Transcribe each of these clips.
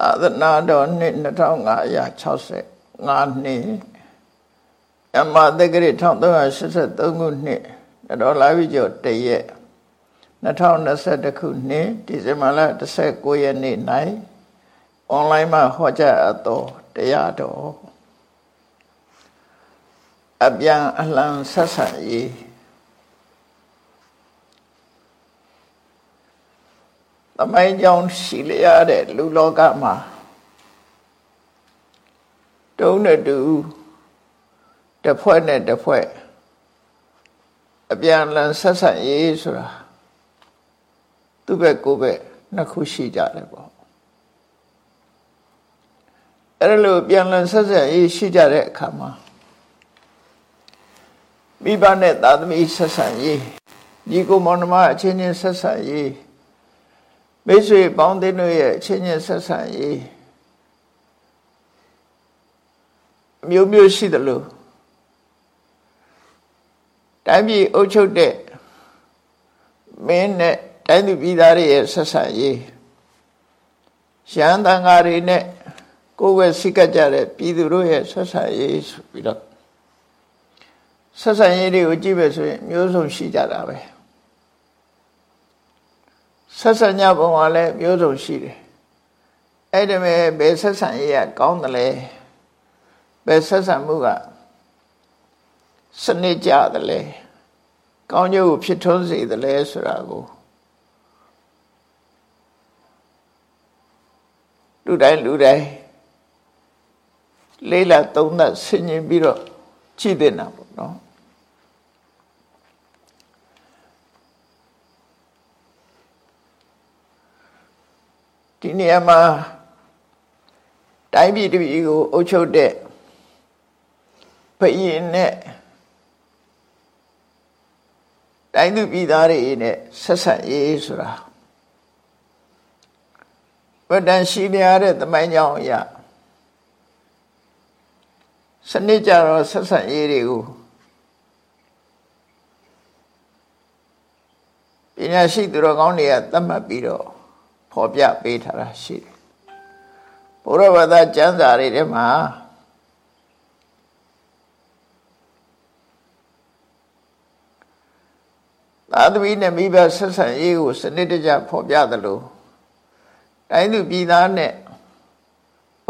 သာသနာတော်နှစ်2565နှစ်အမသက္ကရာ1383ခုနှစ်တော်လာပြီကျော်တရက်2021ခုနှစ်ဒီဇင်ဘာလ19ရက်နေ့၌အွန်လိုင်းမှာဟောကြားအပ်သောတရားတော်အပြန်အလှန်ဆက်ဆံရေး သမိုင်းကြောင်းရှိလျက်တဲ့လူလောကမှာတုံးနဲ့တူတစ်ဖွဲ့နဲ့တစ်ဖွဲ့အပြန်လန်ဆက်ဆက်ရေးဆိုတာသူ့ဘက်ကိုယ့်ဘက်နှစ်ခုရှိကြတယ်ပေါ့အဲ့လိုပြန်လန်ဆက်ဆက်ရေးရှိကြတဲ့အခါမှာမိဘနဲ့သာသမီဆက်ဆံရေးညီကိုမောင်နှမအချင်းချင်းဆက်ဆံရေး မိတ်ဆွေပေါင်းသင်းတို့ရဲ့အချင်းချင်းဆက်ဆံရေးအမျိုးမျိုးရှိတယ်လို့တိုင်းပြည်အုပ်ချုပ်တဲ့မင်းနဲ့တိုင်းသူပြည်သားတွေရဲ့ဆက်ဆံရေးရဟန်းတန်ဃာတွေနဲ့ကိုယ်ဝဲစိတ်ကကြတဲ့ပြည်သူတို့ရဲ့ဆက်ဆံရေးဆိုပြီးတော့ဆက်ဆံရေးတွေကိုကြည့်ပဲဆိုရင်မျိုးစုံရှိကြတာပဲ ဆက်ဆံကြပုံကလည်းမျိုးစုံရှိတယ်အဲ့ဒီမဲ့ဘယ်ဆက်ဆံရေးကကောင်းတယ်လဲဘယ်ဆက်ဆံမှုကစနစ်ကြတယ်လဲကောင်းကျိုးကိုဖြစ်ထွန်းစေတယ်လဲဆိုတာကိုလူတိုင်းလူတိုင်းလေးလာသုံးသပ်ဆင်ခြင်ပြီးတော့ကြည့်တဲ့နာပေါ့နော် ဒီနေရာမှာတိုင်းပြည်တပြည်ကိုအုပ်ချုပ်တဲ့ဘယင်နဲ့တိုင်းသူပြည်သားတွေနဲ့ဆက်ဆက်ရေးဆိုတာဝတ္တန်ရှိနေရတဲ့သမိုင်းကြောင်းအရာစနစ်ကြတော့ဆက်ဆက်ရေးတွေကိုပညာရှိသူတော်ကောင်းတွေကသတ်မှတ်ပြီးတော့ ဖော်ပြပေးထားတာရှိတယ်ဘုရားဘာသာကျမ်းစာတွေထဲမှာသာသမီနဲ့မိဘဆက်ဆံရေးကိုစနစ်တကျဖော်ပြသလိုတိုင်းသူပြည်သားနဲ့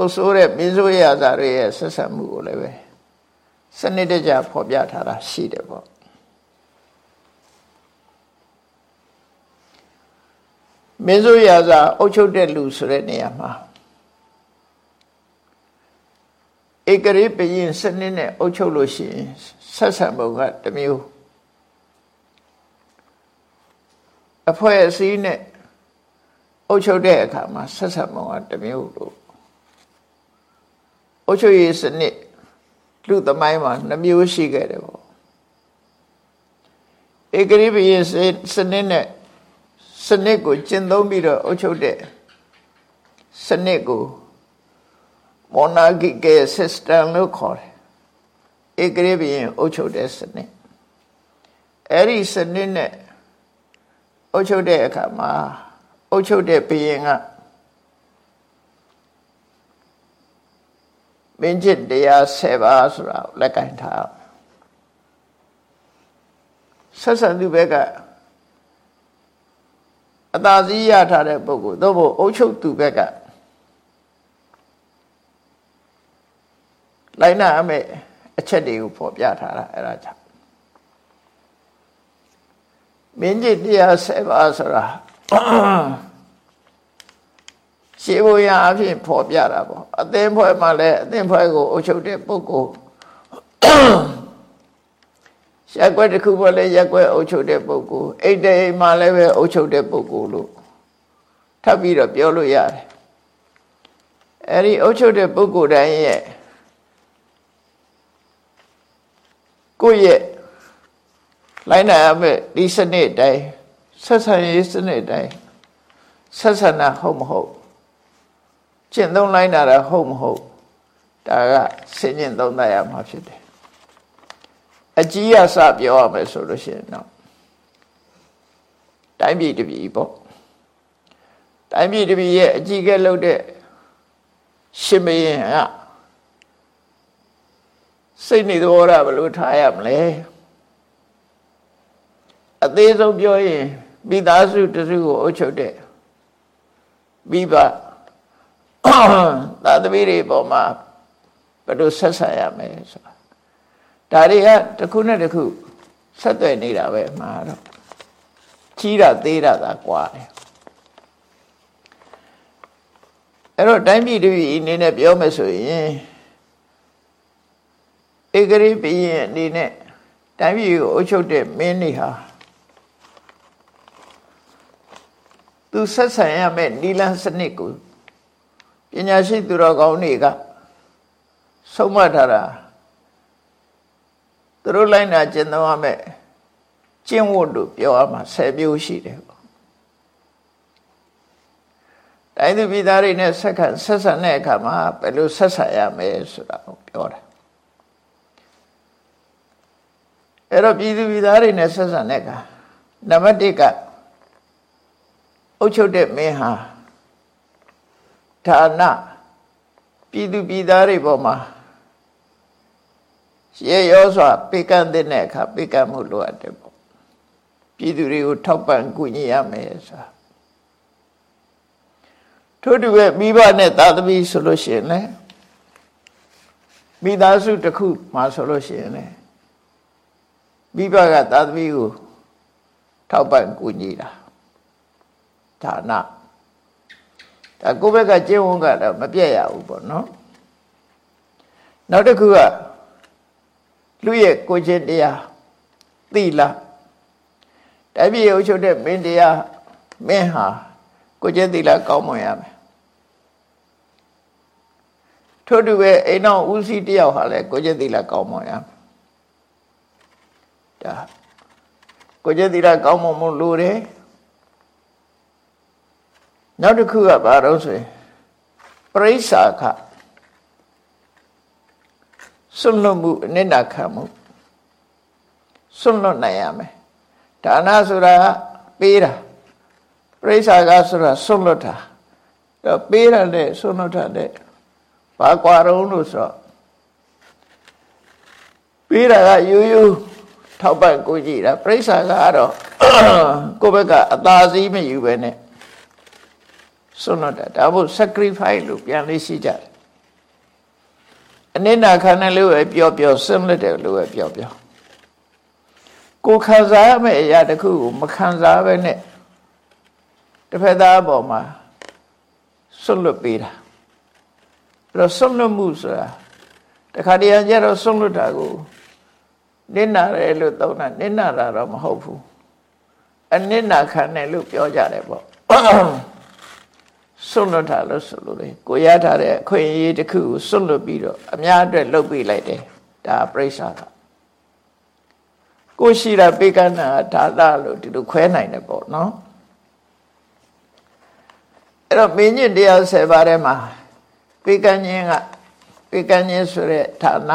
အဆိုးတဲ့မင်းဆိုးရစာတွေရဲ့ဆက်ဆံမှုကိုလည်းပဲစနစ်တကျဖော်ပြထားတာရှိတယ်ပေါ့ မင်းဆိုရစာအုပ်ချုပ်တဲ့လူဆိုတဲ့နေရာမှာဧကရိပရင်စနစ်နဲ့အုပ်ချုပ်လို့ရှိရင်ဆက်ဆံပုံကတစ်မျိုးအဖွဲ့အစည်းနဲ့အုပ်ချုပ်တဲ့အခါမှာဆက်ဆံပုံကတစ်မျိုးလို့အုပ်ချုပ်ရေးစနစ်လူသမိုင်းမှာနှမျိုးရှိခဲ့တယ်ပေါ့ဧကရိပရင်စနစ်နဲ့ စနစ်ကိုကျင့်သုံးပြီးတော့အုပ်ချုပ်တဲ့စနစ်ကို monarchical system လို့ခေါ်တယ်ဧကရေဘရင်အုပ်ချုပ်တဲ့စနစ်အဲ့ဒီစနစ်နဲ့အုပ်ချုပ်တဲ့အခါမှာအုပ်ချုပ်တဲ့ဘရင်ကမင်းကျင့်တရား7ပါးဆိုတာလက်ကင်ထားဆက်ဆံသူဘက်က အသာစီးရထားတဲ့ပုဂ္ဂိုလ်သို့မဟုတ်အုပ်ချုပ်သူဘက်ကလိုက်နာအမဲ့အချက်တွေကိုဖော်ပြထားတာအဲ့ဒါကြောင့်မင်းကြီးတရား7ပါးဆိုတာရှင်းဖို့ရအဖြစ်ဖော်ပြတာပေါ့အသင်းဖွဲ့မှာလည်းအသင်းဖွဲ့ကိုအုပ်ချုပ်တဲ့ပုဂ္ဂိုလ် ရက်ွက်တစ်ခုပေါ်လဲရက်ွက်အုပ်ချုပ်တဲ့ပုဂ္ဂိုလ်အိတ်တိမ်မှာလည်းပဲအုပ်ချုပ်တဲ့ပုဂ္ဂိုလ်လို့ထပ်ပြီးတော့ပြောလို့ရတယ်အဲ့ဒီအုပ်ချုပ်တဲ့ပုဂ္ဂိုလ်တိုင်းရဲ့ကိုယ့်ရဲ့လိုက်နိုင်အမဲ့ဒီစနစ်တိုင်းဆက်ဆံရေးစနစ်တိုင်းဆက်ဆံတာဟုတ်မဟုတ်ကျင့်သုံးလိုက်တာဟုတ်မဟုတ်ဒါကစင်ကျင်သုံးသပ်ရမှာဖြစ်တယ် အကြီးအစပြောရမယ်ဆိုလို့ရှိရင်တော့တိုင်းပြည်တပြည်ပေါ့တိုင်းပြည်တပြည်ရဲ့အကြီးကဲလုပ်တဲ့ရှင်မင်းကစိတ်နေသဘောထားဘယ်လိုထားရမလဲအသေးဆုံးပြောရင်မိသားစုတစုကိုအုပ်ချုပ်တဲ့မိဘသာသမီတွေပေါ်မှာဘယ်လိုဆက်ဆံရမလဲဆိုတာ ဒါတွေကတစ်ခုနဲ့တစ်ခုဆက်သွယ်နေတာပဲမှာတော့ကြီးတာသေးတာသာကွာတယ်အဲ့တော့တိုင်းပြည်တပြည်အနေနဲ့ပြောမယ်ဆိုရင်ဧကရိပရင်အနေနဲ့တိုင်းပြည်ကိုအုပ်ချုပ်တဲ့မင်းတွေဟာသူဆက်ဆံရမယ့်နီလန်းစနစ်ကိုပညာရှိသူတော်ကောင်းတွေကဆုံးမထားတာ သူတို့လိုက်နာကျင့်သုံးရမယ့်ကျင့်ဝတ်တို့ပြောရမှာ10မျိုးရှိတယ်ပေါ့တိုင်းသူပြည်သားတွေနဲ့ဆက်ခံဆက်ဆံတဲ့အခါမှာဘယ်လိုဆက်ဆံရမလဲဆိုတာကိုပြောတာအဲ့တော့ပြည်သူပြည်သားတွေနဲ့ဆက်ဆံတဲ့အခါနံပါတ်1ကအုပ်ချုပ်တဲ့မင်းဟာဌာနပြည်သူပြည်သားတွေပေါ်မှာ ရေရောစွာပေကန့်တဲ့အခါပေကန့်မှုလိုအပ်တယ်ပေါ့ပြည်သူတွေကိုထောက်ပံ့ကူညီရမယ်ဆိုတာထို့တူပဲမိဘနဲ့သာသမီဆိုလို့ရှိရင်လည်းမိသားစုတစ်ခုမှာဆိုလို့ရှိရင်လည်းမိဘကသာသမီကိုထောက်ပံ့ကူညီတာဌာနဒါကိုယ့်ဘက်ကကျင့်ဝတ်ကတော့မပြည့်ရဘူးပေါ့နော်နောက်တစ်ခုက လူရဲ့ကိုချင်းတရားသီလတိုင်းပြည်အုပ်ချုပ်တဲ့မင်းတရားမင်းဟာကိုချင်းသီလကောင်းမွန်ရမယ်ထို့တူပဲအိမ်တော်ဦးစီးတယောက်ဟာလည်းကိုချင်းသီလကောင်းမွန်ရမယ်ဒါကိုချင်းသီလကောင်းမွန်မှုလိုတယ်နောက်တစ်ခုကဘာလို့ဆိုရင်ပရိစ္ဆာခ စွန့်လွတ်မှုအနိဋ္ဌခံမှုစွန့်လွတ်နိုင်ရမယ်ဒါနဆိုတာပေးတာပရိစ္ဆာကဆိုတာစွန့်လွတ်တာတော့ပေးရတဲ့စွန့်လွတ်တာတဲ့ဘာကွာတော့လို့ဆိုတော့ပေးတာကယူယူထောက်ပံ့ကိုကြည့်တာပရိစ္ဆာကတော့ကိုယ့်ဘက်ကအသာစီးမယူပဲနဲ့စွန့်လွတ်တာဒါမို့ sacrifice လို့ပြန်လေးရှိကြတယ် အနိနာခန္ဓာလို့ပဲပြောပြောစွန့်လွတ်တယ်လို့ပဲပြောပြောကိုခံစားရမယ့်အရာတစ်ခုကိုမခံစားပဲနဲ့တစ်ဖက်သားအပေါ်မှာစွန့်လွတ်ပေးတာအဲ့တော့စွန့်လွတ်မှုဆိုတာတခါတည်းကျတော့စွန့်လွတ်တာကိုနင့်နာတယ်လို့သုံးတာနင့်နာတာတော့မဟုတ်ဘူးအနစ်နာခံတယ်လို့ပြောကြတယ်ပေါ့ စွန့်လွတ်တာလို့ဆိုလို့လေကိုရထားတဲ့အခွင့်အရေးတစ်ခုကိုစွန့်လွတ်ပြီးတော့အများအတွက်လုပ်ပေးလိုက်တယ်ဒါပြိဿကကိုရှိတာပေကနာဒါသလို့ဒီလိုခွဲနိုင်တယ်ပေါ့နော်အဲ့တော့မင်းညစ်တရား၁၀ပါးထဲမှာပေကညင်းကပေကညင်းဆိုတဲ့ဌာန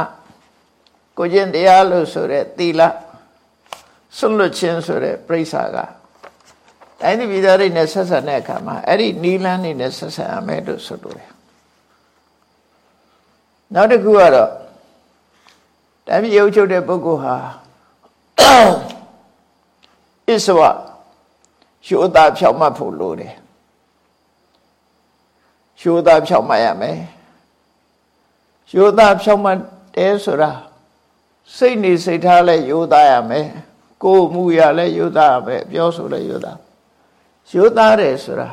ကိုကျင့်တရားလို့ဆိုတဲ့သီလစွန့်လွတ်ခြင်းဆိုတဲ့ပြိဿက တိုင်းပြည်သားတွေနဲ့ဆက်ဆံတဲ့အခါမှာအဲ့ဒီနီလန်းနေနဲ့ဆက်ဆံရမယ်လို့ဆိုလိုတယ်နောက်တစ်ခုကတော့တိုင်းပြည်အုပ်ချုပ်တဲ့ပုဂ္ဂိုလ်ဟာအစ္စဝရှိုးသားဖြောက်မှတ်ဖို့လိုတယ်ရှိုးသားဖြောက်မှတ်ရမယ်ရှိုးသားဖြောက်မှတ်တယ်ဆိုတာစိတ်နေစိတ်ထားလဲရိုးသားရမယ်ကိုယ်မူရလဲရိုးသားရမယ်ပြောဆိုလဲရိုးသား ရိုးသားတယ်ဆိုတာ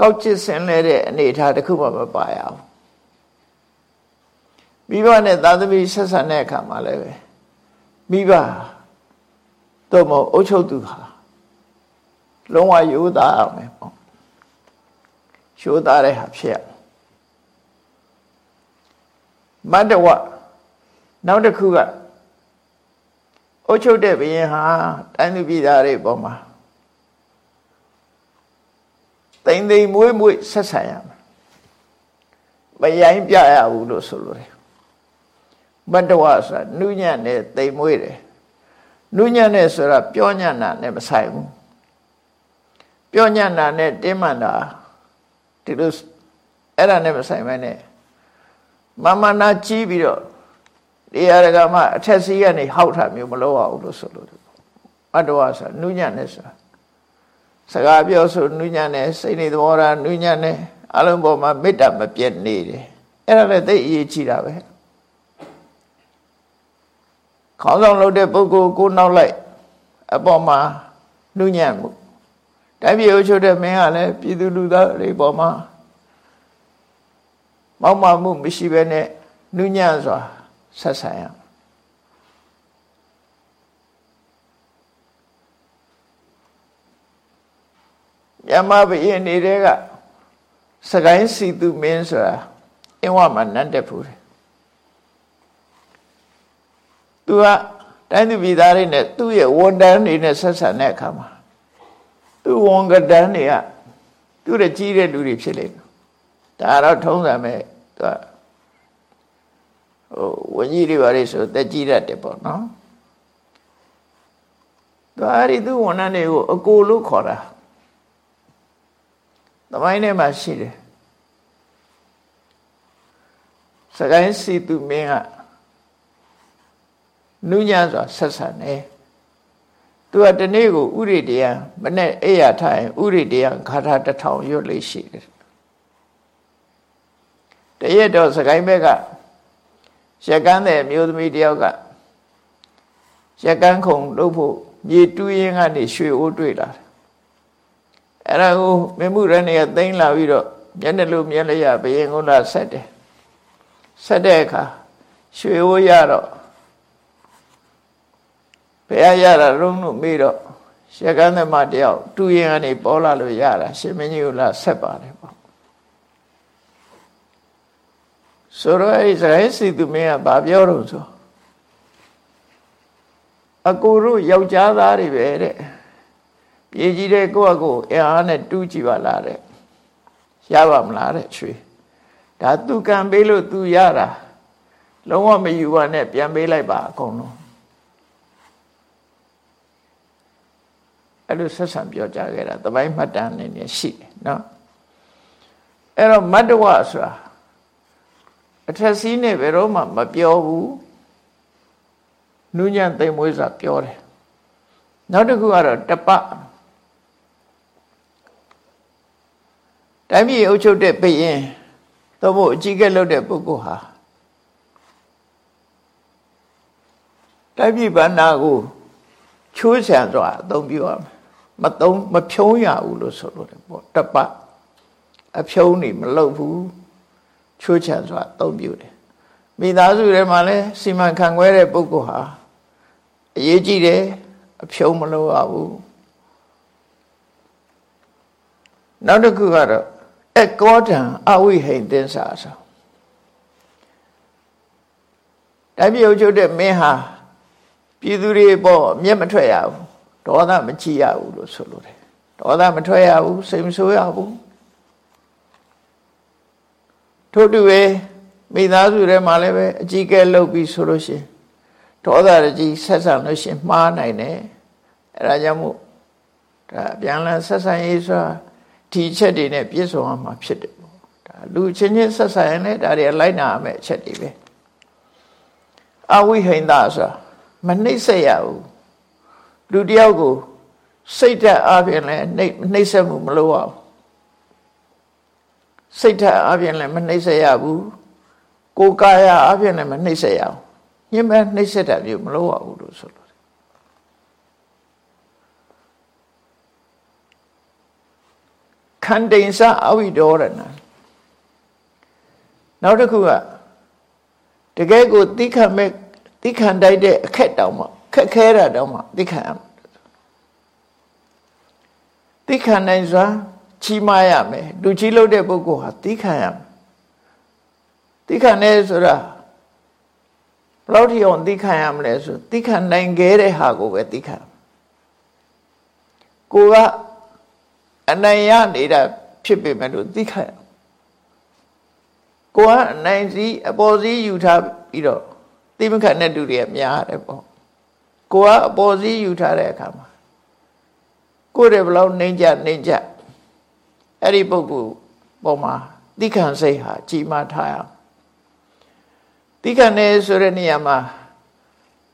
ကောက်ချစ်ဆင်လဲတဲ့အနေအထားတစ်ခုမှမပါရဘူးမိဘနဲ့သာသမီဆက်ဆံတဲ့အခါမှာလည်းပဲမိဘတော့မအုပ်ချုပ်သူဟာလုံးဝရိုးသားအောင်မယ်ပေါ့ရိုးသားတဲ့ဟာဖြစ်ရမတ္တဝနောက်တစ်ခုကအုပ်ချုပ်တဲ့ဘုရင်ဟာတိုင်းသူပြည်သားတွေပေါ်မှာ တိမ်တိမ်မွေးမွေးဆက်ဆံရမယ်မရိုင်းပြရဘူးလို့ဆိုလိုတယ်မတ္တဝဆိုတာနုညံ့နဲ့တိမ်မွေးတယ်နုညံ့နဲ့ဆိုတာပြောညံ့တာနဲ့မဆိုင်ဘူးပြောညံ့တာနဲ့တင်းမှန်တာဒီလိုအဲ့ဒါနဲ့မဆိုင်မနဲ့မမနာကြီးပြီးတော့တရားရကမှအထက်စီးကနေဟောက်တာမျိုးမလုပ်ရဘူးလို့ဆိုလို့အတ္တဝါဆိုနုညံ့နဲ့ဆိုတာ စကားပြောဆိုနုညံ့နဲ့စိတ်နေသဘောထားနုညံ့နဲ့အလုံးပေါ်မှာမေတ္တာမပြတ်နေတယ်အဲ့ဒါလည်းသိအရေးကြီးတာပဲခေါင်းဆောင်လုပ်တဲ့ပုဂ္ဂိုလ်ကိုနောက်လိုက်အပေါ်မှာနှုညံ့မှုတိုင်းပြည်အုပ်ချုပ်တဲ့မင်းကလည်းပြည်သူလူသားတွေပေါ်မှာမောက်မမှုမရှိဘဲနဲ့နှုညံ့စွာဆက်ဆံရ မြမဘယင်းနေတဲ့ကစကိုင်းစီသူမင်းဆိုတာအင်းဝမှာနတ်တက်ဖူးတယ်သူကတိုင်းသူပြည်သားတွေနဲ့သူ့ရဲ့ဝန်တန်းတွေနဲ့ဆက်ဆံတဲ့အခါမှာသူ့ဝန်ကတန်းတွေကသူ့ရဲ့ကြီးတဲ့လူတွေဖြစ်လိမ့်မယ်ဒါတော့ထုံးစံပဲသူကဟိုဝကြီးတွေပါလေဆိုတက်ကြီးတတ်တယ်ပေါ့နော်သူအဲ့ဒီသူ့ဝန်ထမ်းတွေကိုအကိုလို့ခေါ်တာ သမိုင်းထဲမှာရှိတယ်စကိုင်းစီသူမင်းကနုညံ့စွာဆက်ဆံတယ်သူကတနေ့ကိုဥရိတရားမနဲ့အိယာထိုင်ဥရိတရားခါထာတထောင်ရွတ်လေးရှိတယ်တရက်တော့စကိုင်းဘက်ကရက်ကန်းတဲ့မျိုးသမီးတယောက်ကရက်ကန်းခုံလုပ်ဖို့မြေတူးရင်ကနေရွှေအိုးတွေ့လာတယ် အဲ့ဒါကိုမင်းမှုရနေကသိမ့်လာပြီးတော့မျက်နှာလိုမျက်လျာဘယင်ကုန်းလာဆက်တယ်ဆက်တဲ့အခါရွှေအိုးရတော့ဘယ်ရရတာရုံးလို့မေးတော့ရှက်ကန်းသမတယောက်တူရင်ကနေပေါ်လာလို့ရတာရှင်မင်းကြီးကလာဆက်ပါတယ်ပေါ့ဆိုတော့အဲ့ဇာယစီသူမင်းကဘာပြောတော့ဆိုအကူတို့ယောက်ျားသားတွေပဲတဲ့ ပြည်ကြီးတဲ့ကိုယ့်အကိုအင်အားနဲ့တူးကြည့်ပါလားတဲ့ရပါမလားတဲ့ရွှေဒါသူကံပေးလို့သူရတာလုံးဝမယူပါနဲ့ပြန်ပေးလိုက်ပါအကုန်လုံးအဲ့လိုဆက်ဆံပြောကြခဲ့တာတပိုင်းမှတ်တမ်းနေနေရှိတယ်နော်အဲ့တော့မတ္တဝဆိုတာအထက်စီးနဲ့ဘယ်တော့မှမပြောဘူးနုညံ့သိမ်မွေးစွာပြောတယ်နောက်တစ်ခုကတော့တပ တိုင်းပြည်အုပ်ချုပ်တဲ့ဘယင်သို့မဟုတ်အကြီးကဲလုပ်တဲ့ပုဂ္ဂိုလ်ဟာတိုင်းပြည်ဗန္နာကိုချိုးဆံစွာအသုံးပြုရမယ်မသုံးမဖြုံးရဘူးလို့ဆိုလို့တယ်ပေါ့တပအဖြုံးနေမလုပ်ဘူးချိုးချံစွာအသုံးပြုတယ်မိသားစုထဲမှာလည်းစီမံခန့်ခွဲတဲ့ပုဂ္ဂိုလ်ဟာအရေးကြီးတယ်အဖြုံးမလုပ်ရဘူးနောက်တစ်ခုကတော့ အကောတံအဝိဟိန်သင်္စာဆိုတိုင်းပြည်အုပ်ချုပ်တဲ့မင်းဟာပြည်သူတွေပေါ့မျက်မထွက်ရဘူးဒေါသမကြည့်ရဘူးလို့ဆိုလိုတယ်ဒေါသမထွက်ရဘူးစိတ်မဆိုးရဘူးထို့တူပဲမိသားစုထဲမှာလည်းပဲအကြီးကဲလုပ်ပြီးဆိုလို့ရှိရင်ဒေါသရကြီးဆက်ဆံလို့ရှိရင်မှားနိုင်တယ်အဲဒါကြောင့်မို့ဒါပြန်လည်ဆက်ဆံရေးဆိုတာ ဒီချက်တွေနဲ့ပြည့်စုံအောင်မှာဖြစ်တယ်ပေါ့ဒါလူချင်းချင်းဆက်ဆံရင်လည်းဒါတွေလိုက်နာရမယ့်အချက်တွေပဲအဝိဟိန္ဒဆိုတာမနှိမ့်ဆက်ရဘူးလူတယောက်ကိုစိတ်ဓာတ်အပြင်လည်းနှိမ့်နှိမ့်ဆက်မှုမလုပ်ရဘူးစိတ်ဓာတ်အပြင်လည်းမနှိမ့်ဆက်ရဘူးကိုယ်ကာယအပြင်လည်းမနှိမ့်ဆက်ရဘူးညင်မဲ့နှိမ့်ဆက်တာမျိုးမလုပ်ရဘူးလို့ဆိုလို့ ခန္တိန်စအဝိဒေါရဏနောက်တစ်ခုကတကယ်ကိုတိခတ်မဲ့တိခံတိုက်တဲ့အခက်တောင်မှခက်ခဲတာတောင်မှသိခံရမယ်သိခံနိုင်စွာချီးမရမယ်လူကြီးလို့တဲ့ပုဂ္ဂိုလ်ဟာသိခံရမယ်သိခံနေဆိုတာဘယ်လောက်ထိအောင်သိခံရမလဲဆိုသိခံနိုင်ခဲ့တဲ့ဟာကိုပဲသိခံကိုက အနိုင်ရနေတာဖြစ်ပေမဲ့လို့သိခံရကိုကအနိုင်စီအပေါ်စီယူထားပြီးတော့သိမခံတဲ့လူတွေကများတယ်ပေါ့ကိုကအပေါ်စီးယူထားတဲ့အခါမှာကိုယ်တယ်ဘလောက်နှိမ့်ကြနှိမ့်ကြအဲ့ဒီပုဂ္ဂိုလ်ပေါ်မှာတိခံစိတ်ဟာကြီးမားထားရအောင်တိခံနေဆိုတဲ့နေရာမှာ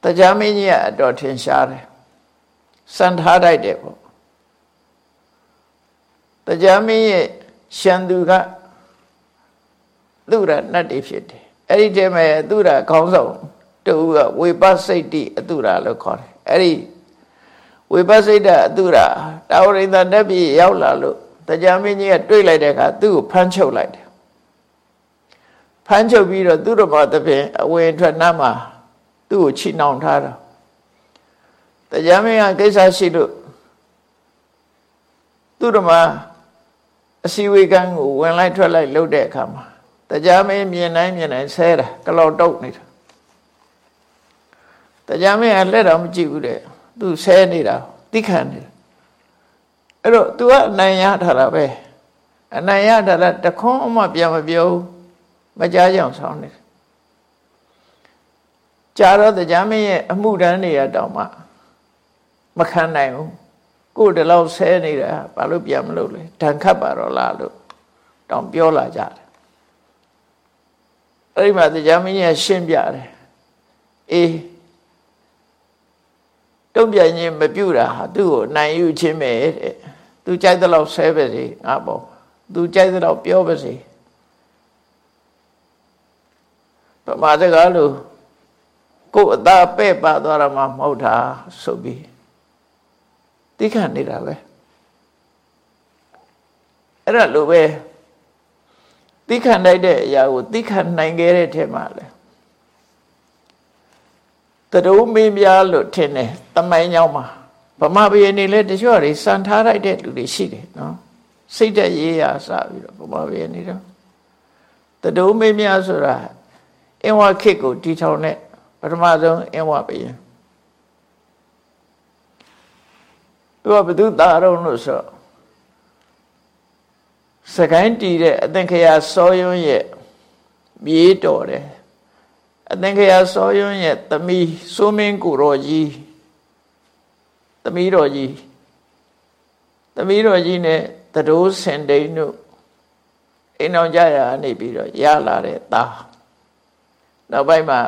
တရားမင်းကြီးကအတော်ထင်ရှားတယ်စံထားတိုက်တယ်ပေါ့ တရားမင်းရဲ့ရှန်သူကသူရနတ်တွေဖြစ်တယ်အဲ့ဒီတည်းမှာသူရခေါင်းဆောင်တူကဝေပစိတ်တိအတုရလို့ခေါ်တယ်အဲ့ဒီဝေပစိတ်တအတုရတာဝရိန္ဒတက်ပြီးရောက်လာလို့တရားမင်းကြီးကတွေးလိုက်တဲ့အခါသူ့ကိုဖမ်းချုပ်လိုက်တယ်ဖမ်းချုပ်ပြီးတော့သူ့တော်ဘာတပင်အဝင်ထွက်နားမှာသူ့ကိုချိနှောင်ထားတာတရားမင်းကကိစ္စရှိလို့သူ့တော်မှာ အစီဝေကံကိုဝင်လိုက်ထွက်လိုက်လုပ်တဲ့အခါမှာတရားမင်းမြင်တိုင်းမြင်တိုင်းဆဲတာကလောက်တုတ်နေတာတရားမင်းကလက်တော်မကြည့်ဘူးတဲ့သူဆဲနေတာသိခံနေတာအဲ့တော့ तू ကအနိုင်ရထားတာပဲအနိုင်ရထားတာတခွန်းအမှပြန်မပြောမကြားကြအောင်ဆောင်းနေတယ်ကြာတော့တရားမင်းရဲ့အမှုတန်းတွေရတောင်မှမခံနိုင်ဘူး ကိုယ်တလောက်ဆဲနေတာဘာလို့ပြန်မလုပ်လဲဒဏ်ခတ်ပါတော့လားလို့တောင်ပြောလာကြတယ်အဲ့ဒီမှာတရားမင်းကြီးရှင်းပြတယ်အေးတုံ့ပြန်ခြင်းမပြုတာဟာသူ့ကိုနိုင်ယူခြင်းပဲတဲ့သူကြိုက်တဲ့လောက်ဆဲပဲစီငါပေါ့သူကြိုက်တဲ့လောက်ပြောပါစေပမာစကားလို့ကိုယ်အသာပဲ့ပါသွားတာမှမဟုတ်တာဆိုပြီး သိခံနေတာပဲအဲ့ဒါလိုပဲသိခံနိုင်တဲ့အရာကိုသိခံနိုင်ခဲ့တဲ့ထဲမှာလဲတရုံးမင်းပြားလို့ထင်တယ်တမိုင်းကြောင်းမှာဗမာပြည်နေလဲတချို့တွေစံထားလိုက်တဲ့လူတွေရှိတယ်နော်စိတ်သက်ရေးရာစပြီးတော့ဗမာပြည်နေတော့တရုံးမင်းပြားဆိုတာအင်ဝခေတ်ကိုတီထောင်တဲ့ပထမဆုံးအင်ဝဘုရင် သူကဘသူသားတော်လို့ဆိုစကိုင်းတီတဲ့အသင်္ခရာစောယွန်းရဲ့မြေးတော်တယ်အသင်္ခရာစောယွန်းရဲ့သမီးစိုးမင်းကိုတော်ကြီးသမီးတော်ကြီးသမီးတော်ကြီးနဲ့တတိုးစင်တိန်တို့အိမ်အောင်ကြရနေပြီးတော့ရလာတဲ့သားနောက်ပိုင်းမှာ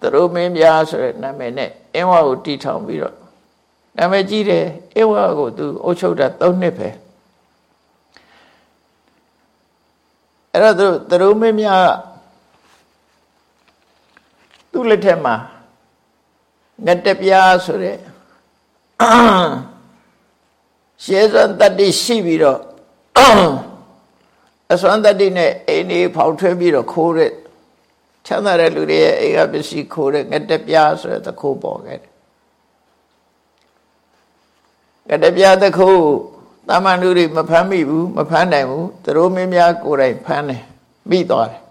တရိုးမင်းပြားဆိုတဲ့နာမည်နဲ့အင်းဝါကိုတီထောင်ပြီးတော့ နာမည်ကြီးတယ်အင်းဝါကိုသူအုပ်ချုပ်တာ၃နှစ်ပဲအဲ့တော့သူတရိုးမင်းများသူ့လက်ထက်မှာငတပြားဆိုတဲ့ရှေးစွမ်းတတ္တိရှိပြီးတော့အစွမ်းတတ္တိနဲ့အိမ်ကြီးဖောက်ထွဲပြီးတော့ခိုးတဲ့ချမ်းသာတဲ့လူတွေရဲ့အိမ်ကပစ္စည်းခိုးတဲ့ငတပြားဆိုတဲ့သခိုးပေါ်ခဲ့တယ် ငတပြားသခိုးတာမန်လူတွေမဖမ်းမိဘူးမဖမ်းနိုင်ဘူးသူတို့မင်းများကိုယ်တိုင်ဖမ်းတယ်မိသွားတယ်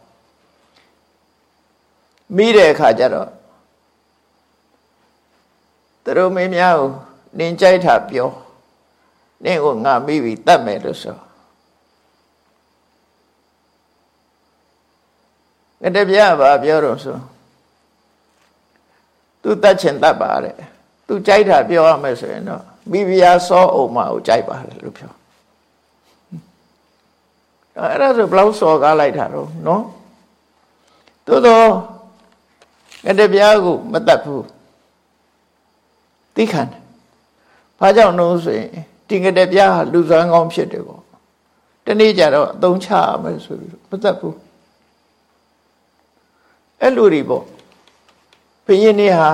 မိတဲ့အခါကျတော့သူတို့မင်းများကိုနင်ကြိုက်တာပြောနင့်ကိုငါမိပြီတတ်မယ်လို့ဆိုငတပြားပါပြောတော့ဆိုသူတတ်ချင်တတ်ပါတဲ့သူကြိုက်တာပြောရမယ်ဆိုရင်တော့ မိဖုရားစောအုံမကိုကြိုက်ပါတယ်လို့ပြောအဲ့ဒါဆိုဘလောက်စော်ကားလိုက်တာတော့နော်သို့တော့ငတပြားကိုမတတ်ဘူးသိခံတယ်ဘာကြောင့်လို့ဆိုရင်ဒီငတပြားဟာလူစွမ်းကောင်းဖြစ်တယ်ပေါ့တနေ့ကျတော့အသုံးချရမယ်ဆိုပြီးမတတ်ဘူးအဲ့လိုတွေပေါ့ဘုရင်နေဟာ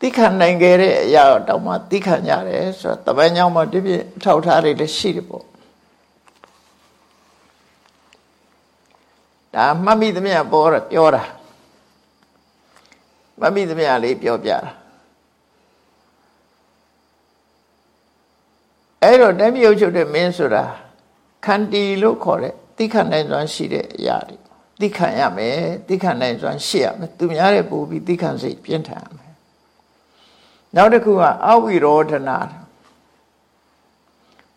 သိခံနိုင်ခဲ့တဲ့အရာတောင်မှသိခံကြတယ်ဆိုတော့တပန်းကြောင့်မှဒီပြထောက်ထားတွေလည်းရှိတယ်ပေါ့ဒါမှတ်မိသမျှပေါ်ပြောတာမှတ်မိသမျှလေးပြောပြတာအဲ့တော့တိုင်းပြည်ချုပ်တဲ့မင်းဆိုတာခန္တီလို့ခေါ်တဲ့သိခံနိုင်စွမ်းရှိတဲ့အရာတွေသိခံရမယ်သိခံနိုင်စွမ်းရှိရမယ်သူများတဲ့ပို့ပြီးသိခံစိတ်ပြင်းထန်ရမယ် နောက်တစ်ခုကအဝိရောဓနာ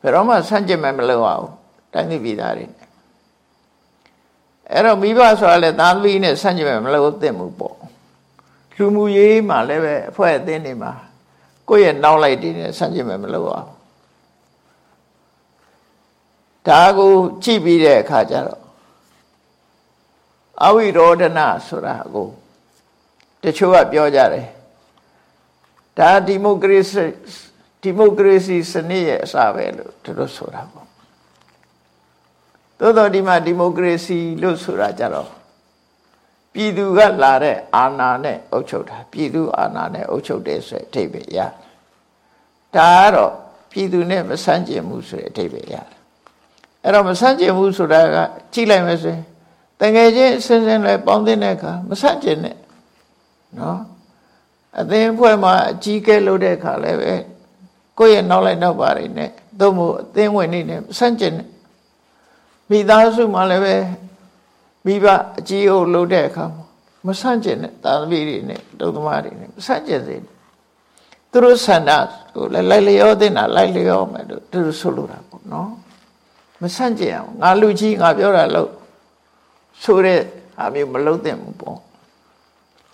ဘယ်တော့မှဆန့်ကျင်မယ်မလုပ်အောင်တိုင်းပြည်သားတွေအဲ့တော့မိဘဆိုတာလည်းသားသမီးနဲ့ဆန့်ကျင်မယ်မလုပ်သင့်ဘူးပေါ့လူမှုရေးမှာလည်းပဲအဖွဲ့အသင်းတွေမှာကိုယ့်ရဲ့နောက်လိုက်တွေနဲ့ဆန့်ကျင်မယ်မလုပ်အောင်ဒါကိုကြည့်ပြီးတဲ့အခါကျတော့အဝိရောဒနာဆိုတာကိုတချို့ကပြောကြတယ် ဒါဒီမိုကရေစီဒီမိုကရေစီစနစ်ရဲ့အစပဲလို့သူတို့ဆိုတာပေါ့သို့တော်ဒီမှာဒီမိုကရေစီလို့ဆိုတာကြတော့ပြည်သူကလာတဲ့အာဏာနဲ့အုပ်ချုပ်တာပြည်သူအာဏာနဲ့အုပ်ချုပ်တယ်ဆိုတဲ့အဓိပ္ပာယ်ရဒါကတော့ပြည်သူနဲ့မဆန့်ကျင်မှုဆိုတဲ့အဓိပ္ပာယ်ရတယ်အဲ့တော့မဆန့်ကျင်မှုဆိုတာကကြည့်လိုက်မယ်ဆိုရင်တကယ်ချင်းအစင်းစင်းလဲပေါင်းတဲ့အခါမဆန့်ကျင်နဲ့နော် အသင်းအဖွဲ့မှာအကြီးကဲလုပ်တဲ့အခါလည်းပဲကိုယ့်ရဲ့နောက်လိုက်နောက်ပါတွေနဲ့သို့မဟုတ်အသင်းဝင်နေနဲ့ဆန့်ကျင်နဲ့မိသားစုမှာလည်းပဲမိဘအကြီးအုပ်လုပ်တဲ့အခါမှာမဆန့်ကျင်နဲ့သာသမီတွေနဲ့ဒုသမားတွေနဲ့မဆန့်ကျင်စေသူတို့ဆန္ဒကိုလည်းလိုက်လျောတဲ့နာလိုက်လျောမယ်လို့သူတို့ဆိုလိုတာပေါ့နော်မဆန့်ကျင်အောင်ငါလူကြီးငါပြောတာလို့ဆိုတဲ့အမျိုးမလုံးသင့်ဘူးပေါ့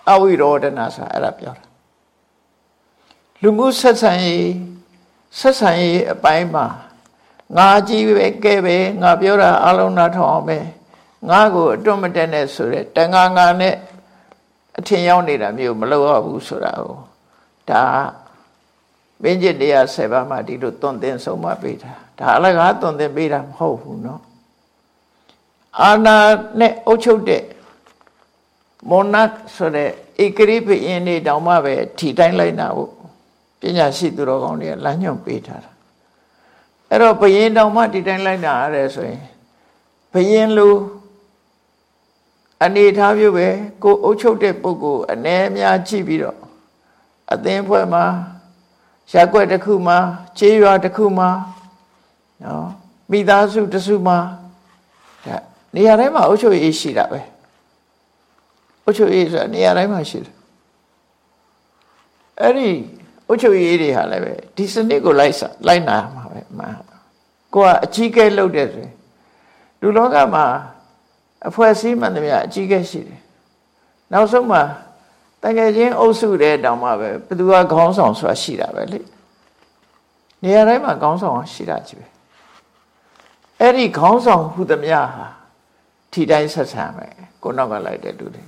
အဝိရောဒနာဆိုအဲ့ဒါပြောတာ လူမှုဆက်ဆံရေးဆက်ဆံရေးအပိုင်းမှာငါကြီးပဲကဲပဲငါပြောတာအလုံးနာထောင်အောင်ပဲငါကိုအတွတ်မတက်နဲ့ဆိုတဲ့တန်ငါငါနဲ့အထင်ရောက်နေတာမျိုးမလုပ်ရဘူးဆိုတာကိုဒါမင်းจิตတရား7ပါးမှာဒီလိုသွန်သင်ဆုံးမပေးတာဒါအလကားသွန်သင်ပေးတာမဟုတ်ဘူးเนาะအာနာနဲ့အုပ်ချုပ်တဲ့မောနတ်ဆိုတဲ့ဧကရိပယင်းနေတောင်မှပဲထီတိုင်းလိုက်တာဟုတ် ပညာရှိသူတော်ကောင်းတွေကလမ်းညွှန်ပေးထားတာအဲ့တော့ဘယင်းတောင်မှဒီတိုင်းလိုက်တာရဲဆိုရင်ဘယင်းလူအနေထားမျိုးပဲကိုအုပ်ချုပ်တဲ့ပုဂ္ဂိုလ်အနေအများကြည့်ပြီးတော့အသင်းဖွဲ့မှာရက်ွက်တစ်ခုမှာခြေရွာတစ်ခုမှာနော်မိသားစုတစ်စုမှာနေရာတိုင်းမှာအုပ်ချုပ်ရေးရှိတာပဲအုပ်ချုပ်ရေးဆိုတာနေရာတိုင်းမှာရှိတယ်အဲ့ဒီ အုပ်ချုပ်ရေးတွေဟာလည်းပဲဒီစနစ်ကိုလိုက်စားလိုက်နာမှာပဲမှန်ကိုကအကြီးကဲလုပ်တဲ့ဆိုရင်လူလောကမှာအဖွဲ့အစည်းမှန်သမျှအကြီးကဲရှိတယ်နောက်ဆုံးမှာတကယ်ချင်းအုပ်စုတဲ့တောင်မှပဲဘယ်သူကခေါင်းဆောင်ဆိုတာရှိတာပဲလေနေရာတိုင်းမှာခေါင်းဆောင်ရှိတာကြီးပဲအဲ့ဒီခေါင်းဆောင်ဟူသမျှဟာထိတိုင်းဆက်ဆံမယ်ကိုနောက်ကလိုက်တဲ့လူတွေ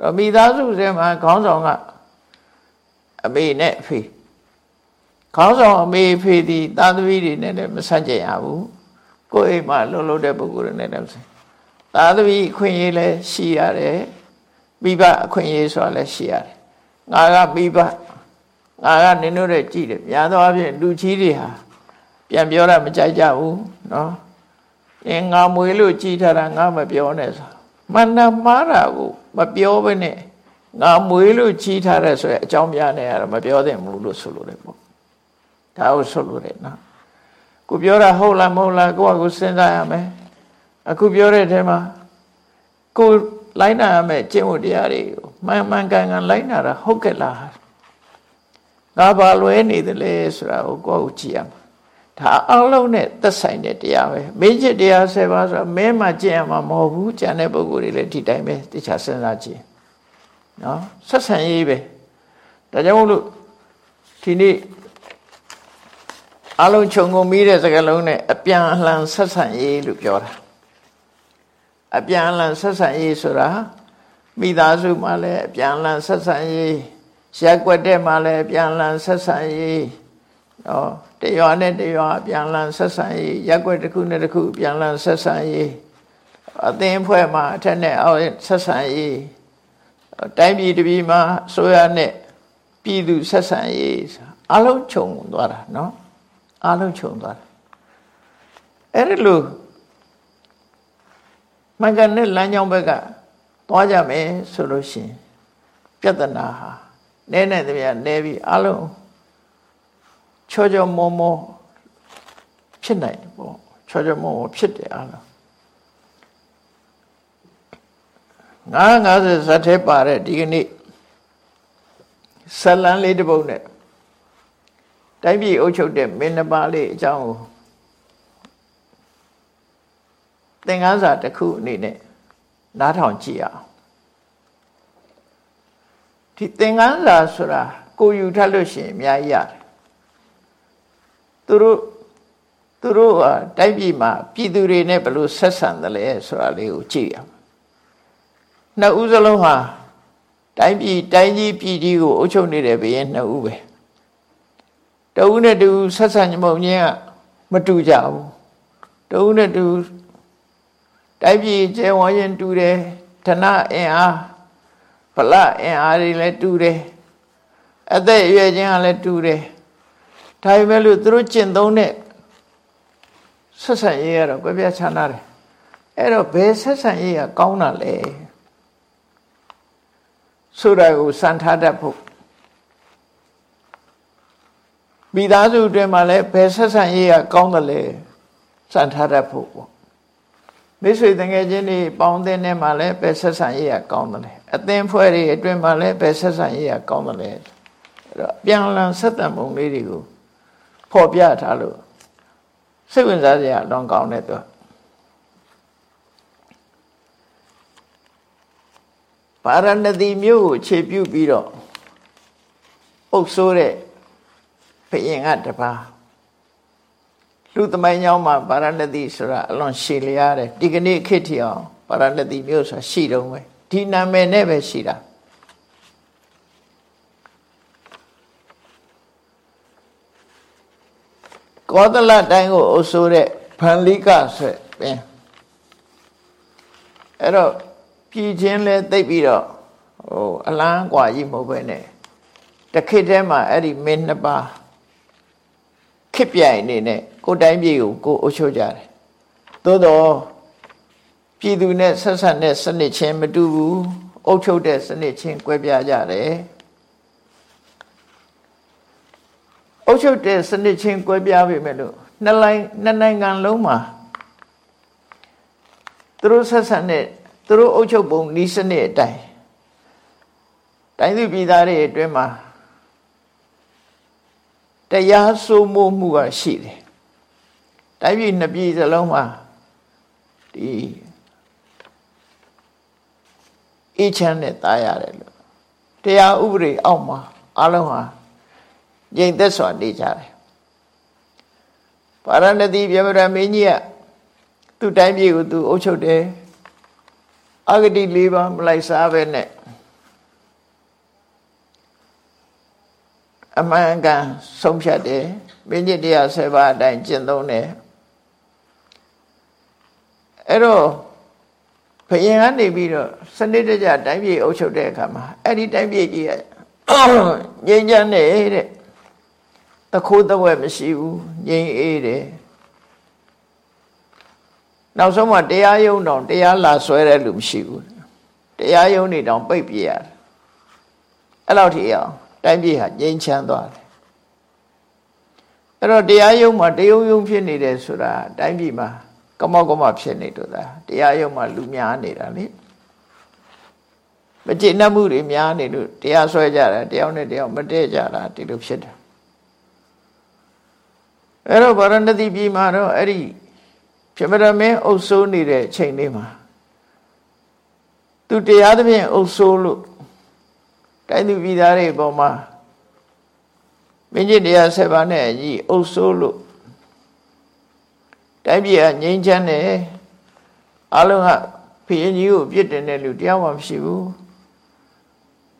တော့မိသားစုထဲမှာခေါင်းဆောင်က အမေနဲ့အဖေခေါင်းဆောင်အမေအဖေဒီသားသမီးတွေနဲ့လည်းမဆန့်ကျင်ရဘူးကိုယ်အိမ်မှာလှုပ်လှုပ်တဲ့ပုဂ္ဂိုလ်တွေနဲ့လည်းသားသမီးအခွင့်အရေးလည်းရှိရတယ်မိဘအခွင့်အရေးဆိုတာလည်းရှိရတယ်ငါကမိဘငါကနင်တို့တဲ့ကြည့်တယ်များသောအားဖြင့်လူကြီးတွေဟာပြန်ပြောတာမကြိုက်ကြဘူးနော်အင်းငါမွေလို့ကြည်ထားတာငါမပြောနဲ့ဆိုမန္တမှားတာကိုမပြောဘဲနဲ့ ငါမွေလို့ကြီးထားတဲ့ဆိုရအကြောင်းပြနေရတော့မပြောသင့်ဘူးလို့ဆိုလိုတယ်ပေါ့ဒါကိုဆိုလိုတယ်နော်ကိုပြောတာဟုတ်လားမဟုတ်လားကိုကကိုစဉ်းစားရမယ်အခုပြောတဲ့အထဲမှာကိုလိုက်နာရမယ်ကျင့်ဝတ်တရားတွေကိုမှန်မှန်ကန်ကန်လိုက်နာတာဟုတ်ကဲ့လားငါဘာလွဲနေသလဲဆိုတာကိုကိုယ့်ကိုကြည့်ရမှာဒါအလုံးနဲ့သက်ဆိုင်တဲ့တရားပဲမင်းချစ်တရား၁၀ပါးဆိုတာမင်းမှကျင့်ရမှာမဟုတ်ဘူးကျန်တဲ့ပုဂ္ဂိုလ်တွေလည်းဒီတိုင်းပဲတခြားစဉ်းစားကြည့် နော်ဆက်ဆံရေးပဲဒါကြောင့်မို့လို့ဒီနေ့အလုံးခြုံငုံမိတဲ့စကားလုံးနဲ့အပြန်အလှန်ဆက်ဆံရေးလို့ပြောတာအပြန်အလှန်ဆက်ဆံရေးဆိုတာမိသားစုမှာလည်းအပြန်အလှန်ဆက်ဆံရေးရက်ွက်တဲ့မှာလည်းအပြန်အလှန်ဆက်ဆံရေးနော်တရွာနဲ့တရွာအပြန်အလှန်ဆက်ဆံရေးရက်ွက်တစ်ခုနဲ့တစ်ခုအပြန်အလှန်ဆက်ဆံရေးအသင်းဖွဲ့မှာအထက်နဲ့အောက်ဆက်ဆံရေး တိုင်းပြည်တပြည်မှာဆိုရနဲ့ပြည်သူဆက်ဆံရေးအလုံးခြုံသွားတာနော်အလုံးခြုံသွားတာအဲ့ဒီလိုမင်္ဂနဲ့လမ်းကြောင်းဘက်ကသွားကြမယ်ဆိုလို့ရှိရင်ပြဿနာဟာနဲနဲ့တည်းနဲပြီးအလုံးချောချောမောမောဖြစ်နိုင်ပေါ့ချောချောမောမောဖြစ်တယ်အလုံး 950ဇတ်ထဲပါတဲ့ဒီကနေ့ဇလန်းလေးတစ်ပုဒ်နဲ့တိုင်းပြည်အုပ်ချုပ်တဲ့မင်းနှပါလေးအကြောင်းကိုသင်္ကန်းစာတစ်ခုအနေနဲ့နားထောင်ကြည့်အောင်ဒီသင်္ကန်းစာဆိုတာကိုယူထပ်လို့ရှိရင်အများကြီးရတယ်သူတို့သသူတို့ကတိုက်ပြည်မှာပြည်သူတွေနဲ့ဘယ်လိုဆက်ဆံတယ်လဲဆိုတာလေးကိုကြည့်ရမှာ နှစ်ဦးစလုံးဟာတိုင်းပြည်တိုင်းကြီးပြည်ကြီးကိုအုပ်ချုပ်နေတဲ့ဘုရင်နှစ်ဦးပဲတဦးနဲ့တူဆက်ဆံကြမုံချင်းကမတူကြဘူးတဦးနဲ့တူတိုင်းပြည်ကျေဝန်းရင်တူတယ်ဌာနအင်အားဗလအင်အားတွေလည်းတူတယ်အသက်အရွယ်ချင်းကလည်းတူတယ်ဒါပေမဲ့လို့သူတို့ကျင့်သုံးတဲ့ဆက်ဆံရေးကတော့ပြပြချမ်းသာတယ်အဲ့တော့ဘယ်ဆက်ဆံရေးကကောင်းတာလဲ ဆိုတာကိုစံထားတတ်ဖို့မိသားစုအတွင်းမှာလည်းဘယ်ဆက်ဆံရေးကကောင်းတယ်လဲစံထားတတ်ဖို့ပေါ့မိတ်ဆွေတငယ်ချင်းတွေပေါင်းတဲ့နဲ့မှာလည်းဘယ်ဆက်ဆံရေးကကောင်းတယ်လဲအသင်းဖွဲ့တွေအတွင်းမှာလည်းဘယ်ဆက်ဆံရေးကကောင်းတယ်လဲအဲ့တော့ပြန်လည်ဆက်တံပုံလေးတွေကိုဖော်ပြထားလို့စိတ်ဝင်စားစရာအလွန်ကောင်းတဲ့သူ ပါရဏသီမြို့ကိုခြေပြုတ်ပြီးတော့အုပ်ဆိုးတဲ့ဘုရင်ကတပါးလူသမိုင်းကြောင်းမှာပါရဏသီဆိုတာအလွန်ရှည်လျားတယ်ဒီကနေ့ခေတ်ထီအောင်ပါရဏသီမြို့ဆိုတာရှိတော့ပဲဒီနာမည်နဲ့ပဲရှိတာကောသလတိုင်းကိုအုပ်ဆိုးတဲ့ဖန်လိကဆိုပင်အဲ့တော့ ပြည်ချင်းလဲသိပ်ပြီးတော့ဟိုအလန်းกว่าကြီးမဟုတ်ပဲနဲ့တခိတ်ထဲမှာအဲ့ဒီမင်းနှစ်ပါးခစ်ပြိုင်နေနဲ့ကိုတိုင်းပြည်ကိုကိုအုပ်ချုပ်ကြတယ်သို့တော့ပြည်သူနဲ့ဆက်ဆက်တဲ့စနစ်ချင်းမတူဘူးအုပ်ချုပ်တဲ့စနစ်ချင်းကွဲပြားကြတယ်အုပ်ချုပ်တဲ့စနစ်ချင်းကွဲပြားပြီမဲ့လို့နှစ်လိုင်းနှစ်နိုင်ငံလုံးမှာသူတို့ဆက်ဆက်တဲ့ သူတို့အုပ်ချုပ်ပုံဤစနစ်အတိုင်းတိုင်းသူပြည်သားတွေအတွင်းမှာတရားစိုးမိုးမှုကရှိတယ်တိုင်းပြည်နှစ်ပြည်စလုံးမှာဒီအေးချမ်းနဲ့တားရတယ်လို့တရားဥပဒေအောက်မှာအလုံးဟာငြိမ်သက်စွာနေကြတယ်ပါရဏသီပြမရမင်းကြီးကသူ့တိုင်းပြည်ကိုသူအုပ်ချုပ်တယ် အဂတိ၄ပါးမလိုက်စားပဲနဲ့အမှန်ကန်ဆုံးဖြတ်တယ်မင်းကြီးတရား၁၀ပါးအတိုင်းကျင့်သုံးတယ်အဲ့တော့ဘုရင်ကနေပြီးတော့စနစ်တကျတိုင်းပြည်အုပ်ချုပ်တဲ့အခါမှာအဲ့ဒီတိုင်းပြည်ကြီးကငြိမ်းချမ်းနေတဲ့တခိုးတဝက်မရှိဘူးငြိမ်းအေးတယ် နောက်ဆုံးမှတရားယုံတောင်တရားလာဆွဲတဲ့လူမရှိဘူးတရားယုံနေတောင်ပိတ်ပြရတယ်အဲ့လောက်ထိအောင်တိုင်းပြည်ဟာငြိမ်းချမ်းသွားတယ်အဲ့တော့တရားယုံမှာတယုံယုံဖြစ်နေတယ်ဆိုတာတိုင်းပြည်မှာကမောက်ကမဖြစ်နေတော့တာတရားယုံမှာလူများနေတာလေမကျေနပ်မှုတွေများနေလို့တရားဆွဲကြတာတယောက်နဲ့တယောက်မတည့်ကြတာဒီလိုဖြစ်တယ်အဲ့တော့ဗာရဏသီပြည်မှာတော့အဲ့ဒီ ပြမရမင်းအုပ်စိုးနေတဲ့အချိန်လေးမှာသူတရားသဖြင့်အုပ်စိုးလို့တိုင်းသူပြည်သားတွေအပေါ်မှာမင်းကြီးတရားဆက်ပါးနဲ့အညီအုပ်စိုးလို့တိုင်းပြည်ကငြိမ်းချမ်းတယ်အလုံးကဖီရင်ကြီးကိုပြစ်တင်တဲ့လူတရားမှမရှိဘူး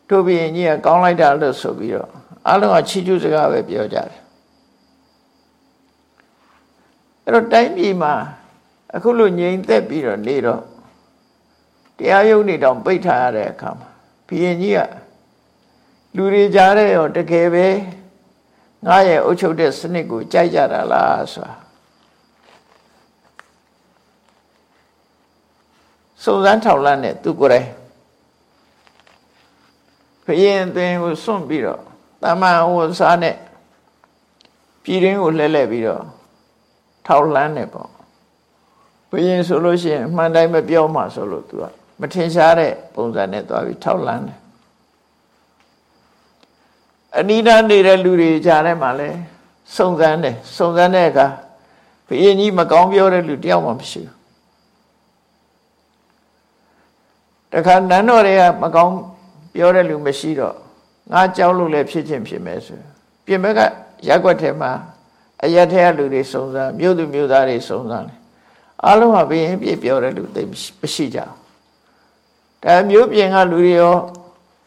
တို့ဖီရင်ကြီးကကောင်းလိုက်တာလို့ဆိုပြီးတော့အလုံးကချီးကျူးစကားပဲပြောကြတယ်အဲ့တော့တိုင်းပြည်မှာ အခုလိုငြိမ်သက်ပြီးတော့နေတော့တရားရုံးနေတောင်ပိတ်ထားရတဲ့အခါမှာဘုရင်ကြီးကလူတွေကြားတဲ့ရောတကယ်ပဲငါရဲ့အုပ်ချုပ်တဲ့စနစ်ကိုကြိုက်ကြတာလားဆိုတာစုံစမ်းထောက်လန့်တဲ့သူကိုယ်တိုင်ဘုရင်အသွင်ကိုစွန့်ပြီးတော့တမန်ဝစားနဲ့ပြည်ရင်းကိုလှည့်လှည့်ပြီးတော့ထောက်လန်းတယ်ပေါ့ဘု ရင်ဆိုလို့ရှိရင်အမှန်တိုင်းမပြောမှဆိုလို့သူကမထင်ရှားတဲ့ပုံစံနဲ့သွားပြီးထောက်လန်းတယ်အနိဒာနေတဲ့လူတွေကြားထဲမှာလဲစုံစမ်းတယ်စုံစမ်းတဲ့အခါဘုရင်ကြီးမကောင်းပြောတဲ့လူတယောက်မှမရှိဘူးတခါနန်းတော်တွေကမကောင်းပြောတဲ့လူမရှိတော့ငါကြောက်လို့လည်းဖြစ်ချင်းဖြစ်မယ်ဆိုပြင်ဘက်ကရက်ွက်ထဲမှာအရက်ထဲကလူတွေစုံစမ်းမြို့သူမြို့သားတွေစုံစမ်းတယ် အားလုံးကဘင်းပြည့်ပြောတဲ့လူသိမရှိကြဘူးဒါမြို့ပြင်ကလူတွေရော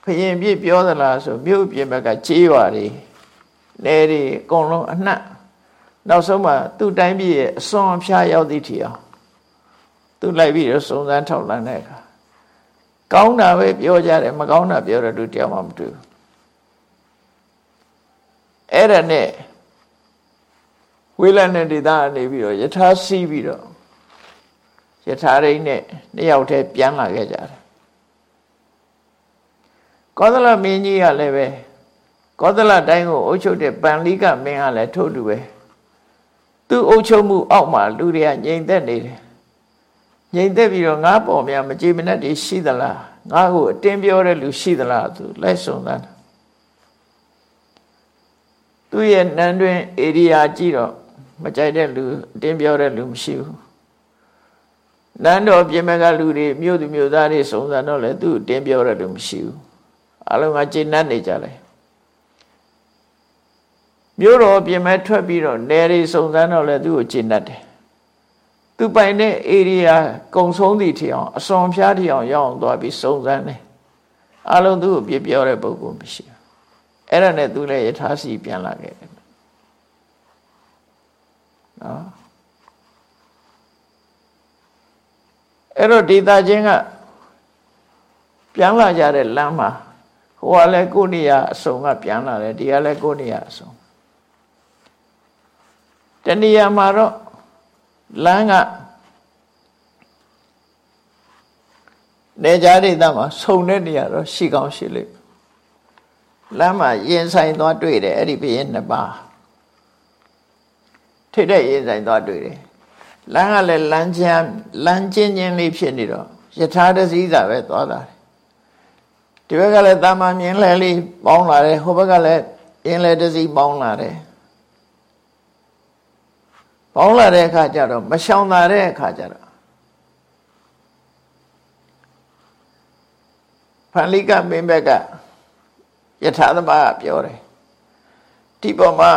ဖရင်ပြည့်ပြောသလားဆိုမြို့ပြင်ဘက်ကကြေးရွာတွေနေတွေအကုန်လုံးအနှံ့နောက်ဆုံးမှသူ့တိုင်းပြည်ရဲ့အစွန်အဖျားရောက်သည့်ထီအောင်သူလိုက်ပြီးတော့စုံစမ်းထောက်လန့်တဲ့အခါကောင်းတာပဲပြောကြတယ်မကောင်းတာပြောတဲ့လူတယောက်မှမတွေ့ဘူးအဲ့ဒါနဲ့ဝိလနဲ့ဒေသကနေပြီးတော့ယထာစီးပြီးတော့ ယထာရိန်နဲ့နှစ်ယောက်တည်းပြန်လာခဲ့ကြတယ်ကောသလမင်းကြီးကလည်းပဲကောသလတိုင်းကိုအုပ်ချုပ်တဲ့ပန္လိကမင်းကလည်းထို့တူပဲသူ့အုပ်ချုပ်မှုအောက်မှာလူတွေကငြိမ်သက်နေတယ်ငြိမ်သက်ပြီးတော့ငါးပေါ်များမကြည်မနှက်တွေရှိသလားငါ့ကိုအတင်းပြောတဲ့လူရှိသလားသူလိုက်စုံစမ်းတာသူ့ရဲ့နန်းတွင်ဧရိယာကြည့်တော့မကြိုက်တဲ့လူအတင်းပြောတဲ့လူမရှိဘူး နန်းတော်ပြင်မဲ့ကလူတွေမြို့သူမြို့သားတွေစုံစမ်းတော့လေသူ့အတင်းပြောတဲ့လူမရှိဘူးအလုံးကကျေနပ်နေကြတယ်မြို့တော်ပြင်မဲ့ထွက်ပြီးတော့နယ်တွေစုံစမ်းတော့လေသူ့ကိုကျေနပ်တယ်သူပိုင်တဲ့ area ကုံဆုံးသည့်ထီအောင်အစွန်ဖျားထီအောင်ရောက်အောင်သွားပြီးစုံစမ်းတယ်အလုံးသူ့ကိုပြပြောတဲ့ပုဂ္ဂိုလ်မရှိဘူးအဲ့ဒါနဲ့သူလည်းယထာစီပြန်လာခဲ့တယ်နော် အဲ့တော့ဒေတာချင်းကပြန်လာကြတဲ့လမ်းမှာဟိုကလည်းကိုနေရအစုံကပြန်လာတယ်ဒီကလည်းကိုနေရအစုံတဏှာမှာတော့လမ်းကနေကြားဒေသမှာဆုံတဲ့နေရာတော့ရှိကောင်းရှိလိမ့်လမ်းမှာရင်ဆိုင်သွားတွေ့တယ်အဲ့ဒီဘုရင်နှစ်ပါးထိတဲ့ရင်ဆိုင်သွားတွေ့တယ် လမ်းကလည်းလမ်းချမ်းလမ်းချင်းချင်းလေးဖြစ်နေတော့ယထာတစည်းသာပဲသွားတာဒီဘက်ကလည်းတာမန်မြင်းလဲလေးပေါင်းလာတယ်ဟိုဘက်ကလည်းအင်းလဲတစည်းပေါင်းလာတယ်ပေါင်းလာတဲ့အခါကျတော့မရှောင်သာတဲ့အခါကျတော့ဖန်လိကမင်းဘက်ကယထာသမကပြောတယ်ဒီပေါ်မှာ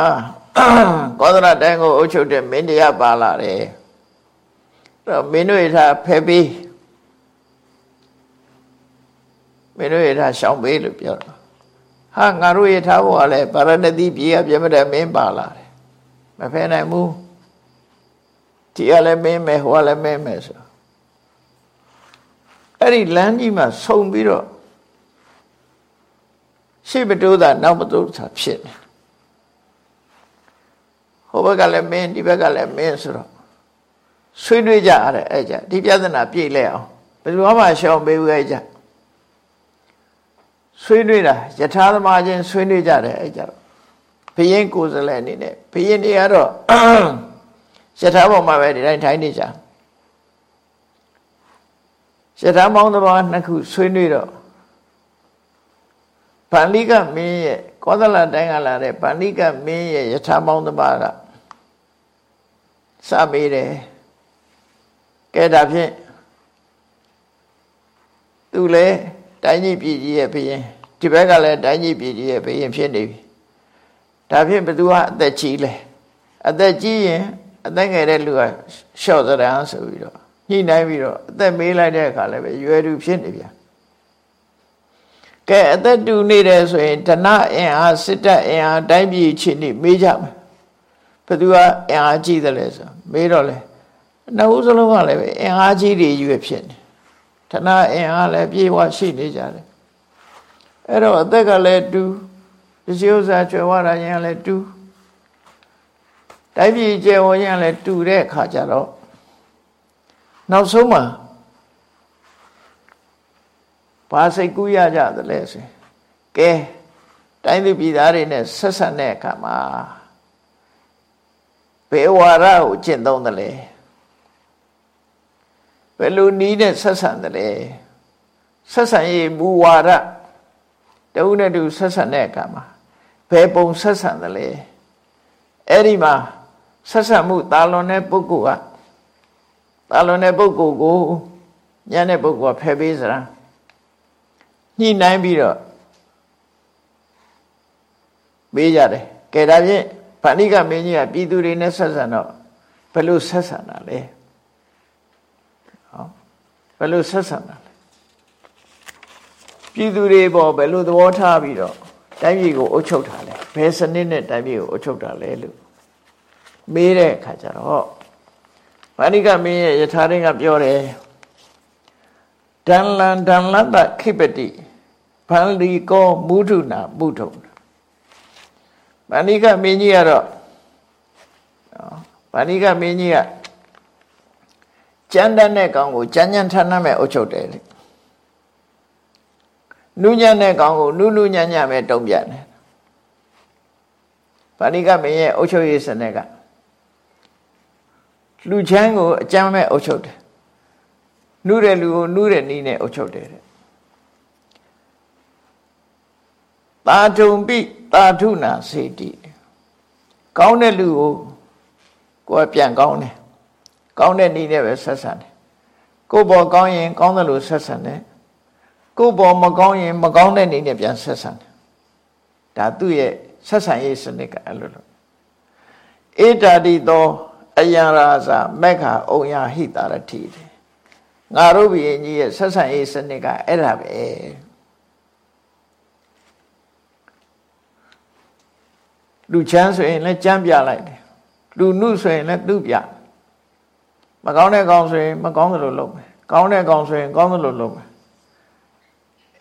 ကောသရတိုင်းကိုအုပ်ချုပ်တဲ့မင်းတရားပါလာတယ်အဲ့ တော့မင်းတို့ရထားဖဲပြီးမင်းတို့ရထားရှောင်ပေးလို့ပြောတာဟာငါတို့ရထားဘောကလည်းပါရဏတိပြေကပြမတဲ့မင်းပါလာတယ်မဖဲနိုင်ဘူးဒီကလည်းမင်းမယ်ဟိုကလည်းမင်းမယ်ဆိုအဲ့ဒီလမ်းကြီးမှာဆုံပြီးတော့ရှေ့မတိုးတာနောက်မတိုးတာဖြစ်နေဟိုဘက်ကလည်းမင်းဒီဘက်ကလည်းမင်းဆိုတော့ ဆွေးနွေးကြရတယ်အဲ့ကြဒီပြဿနာပြည့်လဲအောင်ဘယ်သူမှရှောင်ပေးဘူးအဲ့ကြဆွေးနွေးတာယထာသမားချင်းဆွေးနွေးကြတယ်အဲ့ကြတော့ဘယင်းကိုယ်စားလှယ်အနေနဲ့ဘယင်းတွေကတော့ယထာပေါ်မှာပဲဒီတိုင်းထိုင်နေကြယထာမောင်းသဘာဝနှစ်ခုဆွေးနွေးတော့ဗန္လိကမင်းရဲ့ကောသလတိုင်းကလာတဲ့ဗန္လိကမင်းရဲ့ယထာမောင်းသဘာကစမေးတယ် ကဲဒါဖြင့်သူလည်းတိုင်းကြီးပြည်ကြီးရဲ့ဘုရင်ဒီဘက်ကလည်းတိုင်းကြီးပြည်ကြီးရဲ့ဘုရင်ဖြစ်နေပြီဒါဖြင့်ဘသူကအသက်ကြီးလဲအသက်ကြီးရင်အသက်ငယ်တဲ့လူကရှော့သရန်ဆိုပြီးတော့ညှိနှိုင်းပြီးတော့အသက်မေးလိုက်တဲ့အခါလည်းပဲရွယ်သူဖြစ်နေပြန်ကဲအသက်တူနေတယ်ဆိုရင်ဓနအင်အားစစ်တပ်အင်အားတိုင်းပြည်ချင်းနေမေးကြမယ်ဘသူကအင်အားကြီးတယ်လဲဆိုမေးတော့လေ နှစ်ဦးစလုံးကလည်းပဲအင်အားကြီးတွေရွယ်ဖြစ်နေဓနအင်အားလည်းပြေဝရှိနေကြတယ်အဲ့တော့အသက်ကလည်းတူပစ္စည်းဥစ္စာကျွယ်ဝတာရင်လည်းတူတိုင်းပြည်ကျေဝရင်လည်းတူတဲ့အခါကျတော့နောက်ဆုံးမှာဘာစိတ်ကူးရကြသလဲဆိုကဲတိုင်းသူပြည်သားတွေနဲ့ဆက်ဆက်တဲ့အခါမှာဘယ်ဝါရကိုကျင့်သုံးသလဲ ဘယ်လိုနီးနဲ့ဆက်ဆံသလဲဆက်ဆံရေးမူဝါဒတဦးနဲ့တူဆက်ဆံတဲ့အခါမှာဘယ်ပုံဆက်ဆံသလဲအဲ့ဒီမှာဆက်ဆံမှုတာလွန်တဲ့ပုဂ္ဂိုလ်ကတာလွန်တဲ့ပုဂ္ဂိုလ်ကိုညံ့တဲ့ပုဂ္ဂိုလ်ကဖယ်ပေးစရာညှိနှိုင်းပြီးတော့ပေးကြတယ်ကဲဒါဖြင့်ဗန္ဓိကမင်းကြီးကပြည်သူတွေနဲ့ဆက်ဆံတော့ဘယ်လိုဆက်ဆံတာလဲဟော ဘယ်လိုဆက်ဆံတာလဲပြည်သူတွေပေါ်ဘယ်လိုသဘောထားပြီးတော့တိုင်းပြည်ကိုအုပ်ချုပ်တာလဲဘယ်စနစ်နဲ့တိုင်းပြည်ကိုအုပ်ချုပ်တာလဲလို့မေးတဲ့အခါကျတော့ဗန္ဓိကမင်းရဲ့ယထာရင်းကပြောတယ်ဒန်လန်ဒန်လတ္တခိပတိဗန္ဒီကောမုထုနာမုထုဗန္ဒီကမင်းကြီးကတော့ဗန္ဒီကမင်းကြီးက ကြမ်းတမ်းတဲ့ကောင်ကိုကြမ်းကြမ်းထမ်းထမ်းမဲ့အုပ်ချုပ်တယ်နုညံ့တဲ့ကောင်ကိုနုနုညံ့ညံ့မဲ့တုံးပြန်တယ်ဗန္ဒီကမင်းရဲ့အုပ်ချုပ်ရေးစနစ်ကလူချမ်းကိုအကြမ်းမဲ့အုပ်ချုပ်တယ်နှုတဲ့လူကိုနှုတဲ့နီးနဲ့အုပ်ချုပ်တယ်တဲ့တာထုံပိတာထုနာစေတိကောင်းတဲ့လူကိုကိုယ်ပြန်ကောင်းတယ် ကောင်းတဲ့နီးနဲ့ပဲဆက်ဆံတယ်ကိုယ်ပေါ်ကောင်းရင်ကောင်းတယ်လို့ဆက်ဆံတယ်ကိုယ်ပေါ်မကောင်းရင်မကောင်းတဲ့နီးနဲ့ပြန်ဆက်ဆံတယ်ဒါသူ့ရဲ့ဆက်ဆံရေးစနစ်ကအဲ့လိုလိုဧတာတိသောအယံရာဇမက္ခအုံယဟိတာရတိငါတို့ဘုရင်ကြီးရဲ့ဆက်ဆံရေးစနစ်ကအဲ့ဒါပဲလူချမ်းဆိုရင်လည်းကြမ်းပြလိုက်တယ်လူနုဆိုရင်လည်းသူ့ပြ မကောင်းတဲ့ကောင်ဆိုရင်မကောင်းသလိုလုပ်မယ်ကောင်းတဲ့ကောင်ဆိုရင်ကောင်းသလိုလုပ်မယ်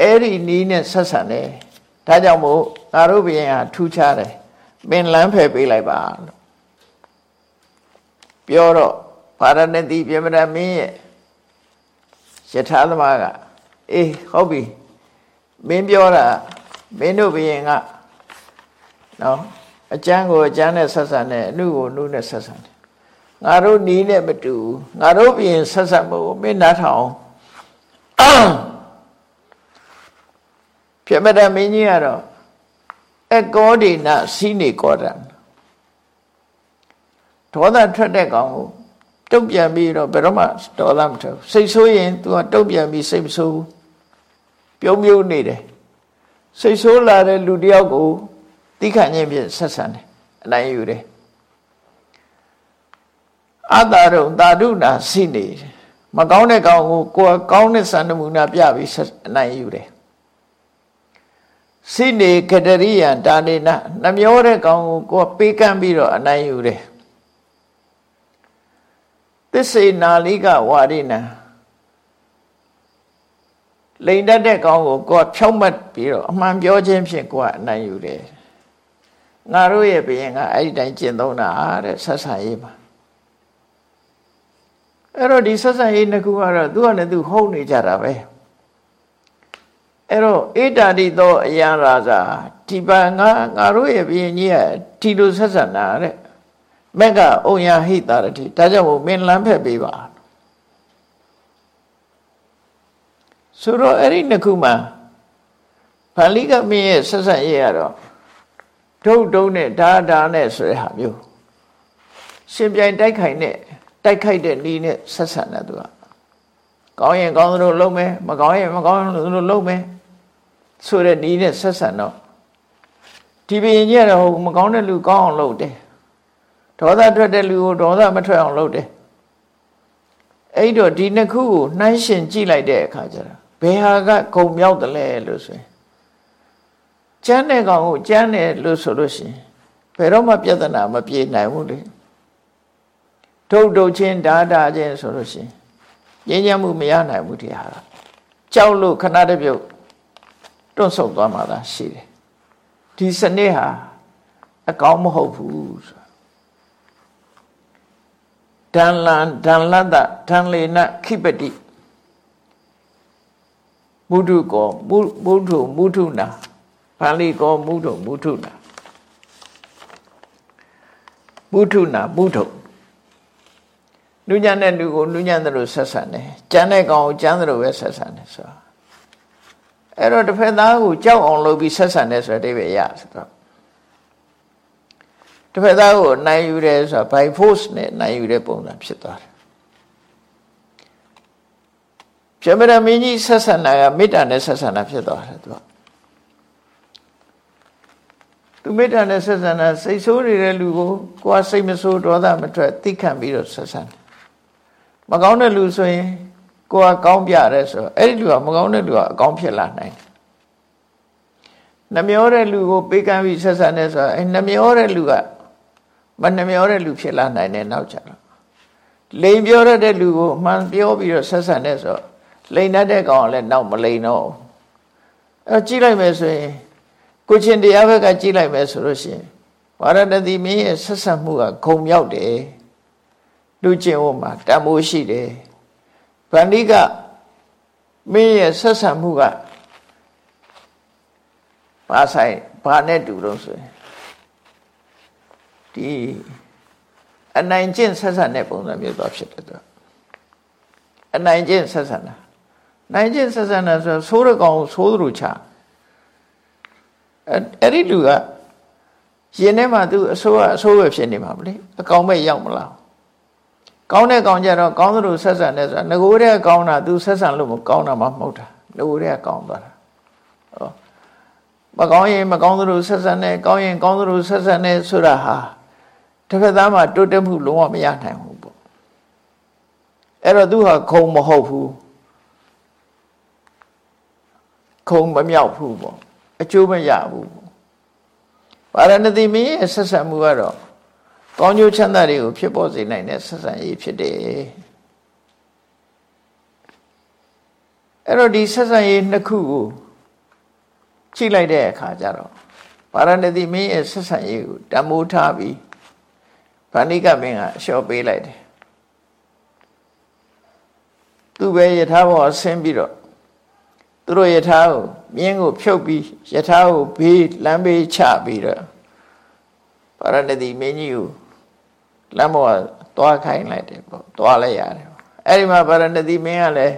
အဲ့ဒီနီးနဲ့ဆက်ဆံတယ်ဒါကြောင့်မို့ငါတို့ဘုရင်ဟာထူးခြားတယ်ပင်လန်းဖယ်ပေးလိုက်ပါလို့ပြောတော့ဗာရဏသီပြမရမင်းရဲ့ယထာသမားကအေးဟုတ်ပြီမင်းပြောတာမင်းတို့ဘုရင်ကနော်အကျမ်းကိုအကျမ်းနဲ့ဆက်ဆံတယ်အနုကိုအနုနဲ့ဆက်ဆံတယ် ငါတို့နီးနဲ့မတူငါတို့ဘုရင်ဆက်ဆံဖို့မင်းနားထောင်ပြမတမင်းကြီးကတော့အကောဒီနာစီနေကောတံဒေါသထွက်တဲ့ကောင်ကိုတုတ်ပြန်ပြီးတော့ဘယ်တော့မှဒေါသမထွက်စိတ်ဆိုးရင် तू ကတုတ်ပြန်ပြီးစိတ်မဆိုးဘူးပြုံးပြုံးနေတယ်စိတ်ဆိုးလာတဲ့လူတယောက်ကိုတိခဏချင်းဖြင့်ဆက်ဆံတယ်အနိုင်ယူတယ် အတ္တရုံသာဓုနာစိနေမကောင်းတဲ့ကောင်ကိုကိုယ်ကောင်းတဲ့စံနမူနာပြပြီးအနိုင်ယူတယ်စိနေကတရိယံတာနေနနှမျောတဲ့ကောင်ကိုကိုယ်ပေးကမ်းပြီးတော့အနိုင်ယူတယ်သစ္စေနာလိကဝါရိနံလိန်တတ်တဲ့ကောင်းကိုကိုယ်ဖြောက်မှတ်ပြီးတော့အမှန်ပြောခြင်းဖြင့်ကိုယ်ကအနိုင်ယူတယ်ငါတို့ရဲ့ဘယင်ကအဲ့ဒီတိုင်းကျင့်သုံးတာတဲ့ဆက်ဆံရေးမှာ အဲ့တော့ဒီဆက်ဆံရေးနှစ်ခုကတော့သူကလည်းသူဟုတ်နေကြတာပဲအဲ့တော့အေတာတိသောအယံရာဇာဒီပါငါငါတို့ရဲ့ဘယင်ကြီးကဒီလိုဆက်ဆံတာတဲ့မက်ကဩယဟိတာရတိဒါကြောင့်မို့မင်းလမ်းဖက်ပေးပါဆိုတော့အဲ့ဒီနှစ်ခုမှာဗာလိကမင်းရဲ့ဆက်ဆက်ရေးရတော့ဒုတ်တုံးနဲ့ဓာဓာနဲ့ဆိုတဲ့ဟာမျိုးရှင်ပြိုင်တိုက်ခိုက်နဲ့ တိုက်ခိုက်တဲ့ဤနဲ့ဆက်ဆက်နေသူကကောင်းရင်ကောင်းသလိုလုပ်မယ်မကောင်းရင်မကောင်းသလိုလုပ်မယ်ဆိုတဲ့ဤနဲ့ဆက်ဆက်တော့ဒီဘရင်ကြီးကတော့မကောင်းတဲ့လူကောင်းအောင်လုပ်တယ်ဒေါသထွက်တဲ့လူကိုဒေါသမထွက်အောင်လုပ်တယ်အဲ့တော့ဒီနှစ်ခုကိုနှိုင်းရှင်ကြည့်လိုက်တဲ့အခါကျတော့ဘယ်ဟာကဂုံမြောက်တယ်လဲလို့ဆိုရင်ကျမ်းတဲ့ကောင်ကိုကျမ်းတယ်လို့ဆိုလို့ရှိရင်ဘယ်တော့မှပြဿနာမပြေနိုင်ဘူးလေ ထုတ်ထုတ်ချင်းဓာတာချင်းဆိုလို့ရှိရင်ငြင်းညမှုမရနိုင်ဘူးဒီဟာကြောက်လို့ခဏတပြုတ်တွန့်ဆုတ်သွားမှသာရှိတယ်ဒီစနစ်ဟာအကောင်းမဟုတ်ဘူးဆိုဒန်လန်ဒန်လတ္တဒန်လေနခိပတိမုဒုကောမုမုဒုမုဒုနာပါဠိကောမုဒုမုဒုနာမုဒုနာမုဒု နုညံ့တဲ့လူကိုနုညံ့တယ်လို့ဆက်ဆံတယ်ကျမ်းတဲ့ကောင်ကိုကျမ်းတယ်လို့ပဲဆက်ဆံတယ်ဆိုတော့အဲ့တော့တစ်ဖက်သားကိုကြောက်အောင်လုပ်ပြီးဆက်ဆံတယ်ဆိုတဲ့အဓိပ္ပာယ်ရဆိုတော့တစ်ဖက်သားကိုနိုင်ယူတယ်ဆိုတာ by force နဲ့နိုင်ယူတဲ့ပုံစံဖြစ်သွားတယ်ပြမရမင်းကြီးဆက်ဆံတာကမေတ္တာနဲ့ဆက်ဆံတာဖြစ်သွားတယ်သူကသူမေတ္တာနဲ့ဆက်ဆံတာစိတ်ဆိုးနေတဲ့လူကိုကိုယ်ကစိတ်မဆိုးဒေါသမထွက်သိခံပြီးတော့ဆက်ဆံတယ် မကောင်းတဲ့လူဆိုရင်ကိုယ်ကကောင်းပြရဲဆိုအဲ့ဒီလူကမကောင်းတဲ့လူကအကောင်းဖြစ်လာနိုင်တယ်နှမျောတဲ့လူကိုပေးကမ်းပြီးဆက်ဆံနေဆိုအဲ့နှမျောတဲ့လူကမနှမျောတဲ့လူဖြစ်လာနိုင်တယ်နောက်ကြတော့လိန်ပြောရတဲ့လူကိုမှန်ပြောပြီးတော့ဆက်ဆံနေဆိုလိန်တတ်တဲ့ကောင်လည်းနောက်မလိန်တော့အဲကြည့်လိုက်မယ်ဆိုရင်ကိုချင်းတရားဘက်ကကြည့်လိုက်မယ်ဆိုလို့ရှိရင်ဝါရတတိမင်းရဲ့ဆက်ဆံမှုကဂုံမြောက်တယ် လူချင်းဝမှာတန်ဖိုးရှိတယ်ဗန္ဒီကမင်းရဲ့ဆက်ဆံမှုကဘာဆိုင်ဘာနဲ့တူတော့ဆိုရင်ဒီအနိုင်ကျင့်ဆက်ဆံတဲ့ပုံစံမျိုးတော့ဖြစ်တယ်သူအနိုင်ကျင့်ဆက်ဆံတာနိုင်ကျင့်ဆက်ဆံတာဆိုဆိုးရကောင်ဆိုးသလိုချအဲ့ဒီလူကရင်ထဲမှာသူအဆိုးကအဆိုးပဲဖြစ်နေမှာမလေအကောင်ပဲရောက်မလား ကောင်းတဲ့ကောင်ကြတော့ကောင်းသလိုဆက်ဆံတယ်ဆိုတာငကိုတဲ့ကောင်းတာသူဆက်ဆံလို့မကောင်းတာမှမဟုတ်တာငကိုတဲ့ကောင်းသွားတာဟောမကောင်းရင်မကောင်းသလိုဆက်ဆံတယ်ကောင်းရင်ကောင်းသလိုဆက်ဆံတယ်ဆိုတာဟာတစ်ဖက်သားမှာတိုးတက်မှုလုံးဝမရနိုင်ဘူးပေါ့အဲ့တော့သူဟာခုံမဟုတ်ဘူးခုံမမြောက်ဘူးပေါ့အကျိုးမရဘူးပါရဏသီမင်းရဲ့ဆက်ဆံမှုကတော့ ကောင်းကျိုးချမ်းသာတွေကိုဖြစ်ပေါ်စေနိုင်တဲ့ဆက်ဆံရေးဖြစ်တယ်အဲ့တော့ဒီဆက်ဆံရေးနှစ်ခုကိုကြည့်လိုက်တဲ့အခါကျတော့ပါရဏသီမင်းရဲ့ဆက်ဆံရေးကိုတမိုးထားပြီးဗန္ဓိကမင်းကလျှော့ပေးလိုက်တယ်သူပဲယထာဘောဆင်းပြီးတော့သူတို့ယထာကိုမြင်းကိုဖြုတ်ပြီးယထာကိုဘေးလမ်းဘေးချပြီးတော့ပါရဏသီမင်းကြီးကို လမ်းပေါ်ကသွားခိုင်းလိုက်တယ်ပေါ့သွားလိုက်ရတယ်အဲ့ဒီမှာပါရဏသီမင်းကလည်း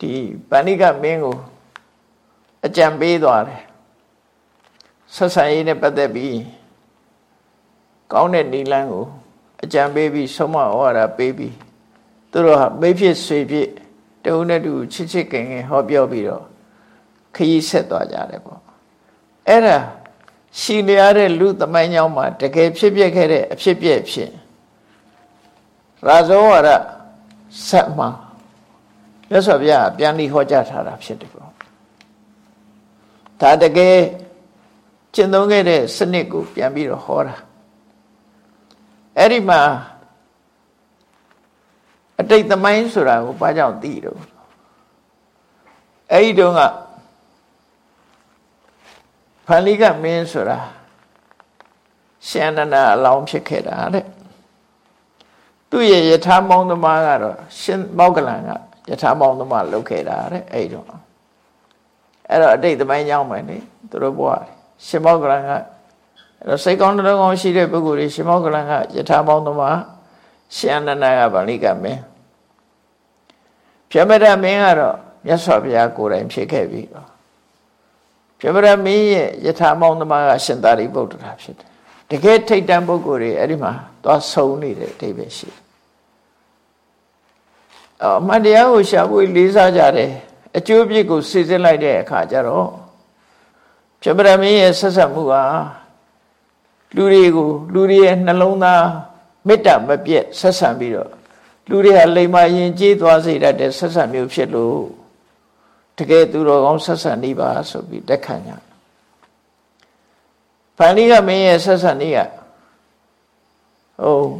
ဒီဗန္ဓိကမင်းကိုအကြံပေးသွားတယ်ဆက်ဆံရေးနဲ့ပတ်သက်ပြီးကောင်းတဲ့နီလန်းကိုအကြံပေးပြီးဆုံးမဩဝါဒပေးပြီးသူတို့ဟာမိဖြစ်ဆွေဖြစ်တဦးနဲ့တူချစ်ချစ်ခင်ခင်ဟောပြောပြီးတော့ခရီးဆက်သွားကြတယ်ပေါ့အဲ့ဒါ ရှိလျားတဲ့လူသမိုင်းကြောင်းမှာတကယ်ဖြစ်ပျက်ခဲ့တဲ့အဖြစ်ပျက်ဖြစ်ရာဇောဝါဒဆက်မှာမြတ်စွာဘုရားပြန်ပြီးဟောကြားထားတာဖြစ်တယ်ပေါ့ဒါတကယ်ကျင့်သုံးခဲ့တဲ့စနစ်ကိုပြန်ပြီးတော့ဟောတာအဲ့ဒီမှာအတိတ်သမိုင်းဆိုတာကိုဘာကြောင့်သိတော့အဲ့ဒီတုန်းက ဖန်လိကမင်းဆိုတာရှင်နန္ဒအလောင်းဖြစ်ခဲ့တာတဲ့သူ့ရဲ့ယထာမောင်းသမားကတော့ရှင်မောက္ကလန်ကယထာမောင်းသမားလုပ်ခဲ့တာတဲ့အဲ့တော့အဲ့တော့အတိတ်သမိုင်းကြောင်းမယ်လေသူတို့ဘွားရှင်မောက္ကလန်ကအဲ့တော့စိတ်ကောင်းတဲ့ကောင်းရှိတဲ့ပုဂ္ဂိုလ်တွေရှင်မောက္ကလန်ကယထာမောင်းသမားရှင်နန္ဒကဗန္လိကမင်းပြမရမင်းကတော့မြတ်စွာဘုရားကိုယ်တိုင်ဖြစ်ခဲ့ပြီတော့ ပြမရမင်းရဲ့ယထာမောင်းသမားကရှင်သာရိပုတ္တရာဖြစ်တယ်တကယ်ထိတ်တန့်ပုဂ္ဂိုလ်တွေအဲ့ဒီမှာသွားဆုံနေတဲ့အတိပ္ပယ်ရှိအမှန်တရားကိုရှာဖွေလေးစားကြတယ်အကျိုးပြစ်ကိုစိစစ်လိုက်တဲ့အခါကျတော့ပြမရမင်းရဲ့ဆက်ဆက်မှုကလူတွေကိုလူတွေရဲ့နှလုံးသားမေတ္တာမပြတ်ဆက်ဆံပြီးတော့လူတွေဟာလိမ္မာရင်ကျေးသွားစေတတ်တဲ့ဆက်ဆံမျိုးဖြစ်လို့ တကယ်သူတော်ကောင်းဆက်ဆံနေပါဆိုပြီးတက်ခံကြဖန်လိကမင်းရဲ့ဆက်ဆံနေကဟုတ်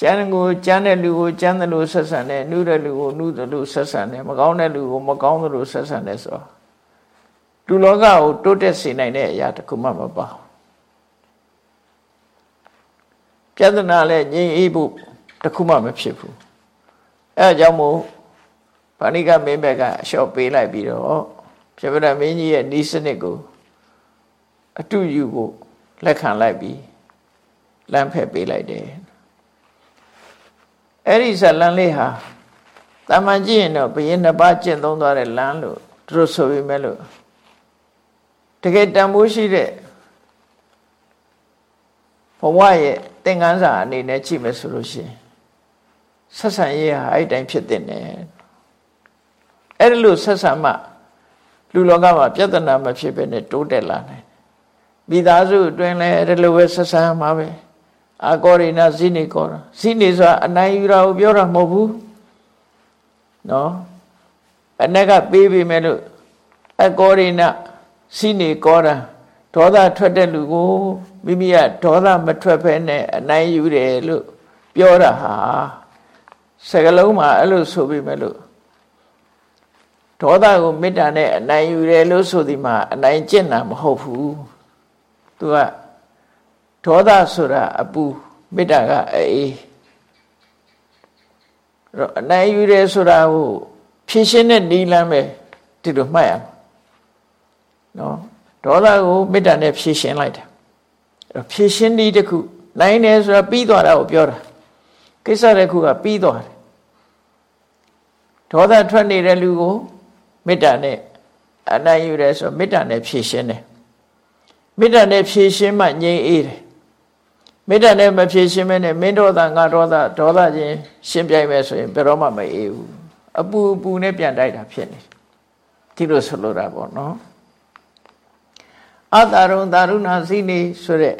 ကျန်ကိုကျန်တဲ့လူကိုကျန်တယ်လို့ဆက်ဆံတယ်နှူးတဲ့လူကိုနှူးတယ်လို့ဆက်ဆံတယ်မကောင်းတဲ့လူကိုမကောင်းတယ်လို့ဆက်ဆံတယ်ဆိုတော့လူလောကကိုတိုးတက်စေနိုင်တဲ့အရာတခုမှမပါဘူးပြဿနာလည်းငြိမ်အေးဖို့တခုမှမဖြစ်ဘူးအဲအကြောင်းမို့ ဗာဏိကမင်းဘက်ကအလျှော့ပေးလိုက်ပြီးတော့ပြပဒမင်းကြီးရဲ့ဤစနစ်ကိုအတူယူဖို့လက်ခံလိုက်ပြီးလမ်းဖက်ပေးလိုက်တယ်အဲ့ဒီဇလန်လေးဟာတာမန်ကြည့်ရင်တော့ဘယင်းနှစ်ပါးကျင့်သုံးသွားတဲ့လမ်းလို့သူတို့ဆိုပြီးမဲ့လို့တကယ်တန်ဖိုးရှိတဲ့ဘဝရဲ့သင်္ကန်းစာအနေနဲ့ကြည့်မယ်ဆိုလို့ရှိရင်ဆက်ဆံရေးဟာအဲ့တိုင်းဖြစ်တဲ့နဲ့ အဲ့လိုဆက်ဆံမှလူလောကမှာပြဿနာမဖြစ်ဘဲနဲ့တိုးတက်လာနိုင်မိသားစုအတွင်းလည်းအဲ့လိုပဲဆက်ဆံမှာပဲအာကောရိနာဇိနေကောရာဇိနေဆိုတာအနိုင်ယူတာကိုပြောတာမဟုတ်ဘူးနော်အ내ကပေးပြီမဲ့လို့အကောရိနာဇိနေကောရာဒေါသထွက်တဲ့လူကိုမိမိကဒေါသမထွက်ဖဲနဲ့အနိုင်ယူတယ်လို့ပြောတာဟာစကလုံးမှာအဲ့လိုဆိုပြီးမဲ့လို့ ဒေါသကိုမေတ္တာနဲ့အနိုင်ယူတယ်လို့ဆိုဒီမှာအနိုင်ကျင့်တာမဟုတ်ဘူးသူကဒေါသဆိုတာအပူမေတ္တာကအေးတော့အနိုင်ယူတယ်ဆိုတာကိုဖြည့်ရှင်းတဲ့နီလမ်းပဲဒီလိုမှတ်ရမှာနော်ဒေါသကိုမေတ္တာနဲ့ဖြည့်ရှင်းလိုက်တာအဲ့ဖြည့်ရှင်းနည်းတစ်ခုနိုင်တယ်ဆိုတာပြီးသွားတာကိုပြောတာကိစ္စတစ်ခုကပြီးသွားတယ်ဒေါသထွက်နေတဲ့လူကို မေတ္တာနဲ့အနိုင်ယူတယ်ဆိုမေတ္တာနဲ့ဖြည့်ရှင်းတယ်မေတ္တာနဲ့ဖြည့်ရှင်းမှငြိမ်းအေးတယ်မေတ္တာနဲ့မဖြည့်ရှင်းမဲနဲ့မင်းဒေါသငါဒေါသဒေါသချင်းရှင်းပြိုင်မယ်ဆိုရင်ဘယ်တော့မှမအေးဘူးအပူအပူနဲ့ပြန်တိုက်တာဖြစ်နေဒီလိုဆိုလိုတာပေါ့နော်အတာရုံတာရုဏစီနေဆိုတဲ့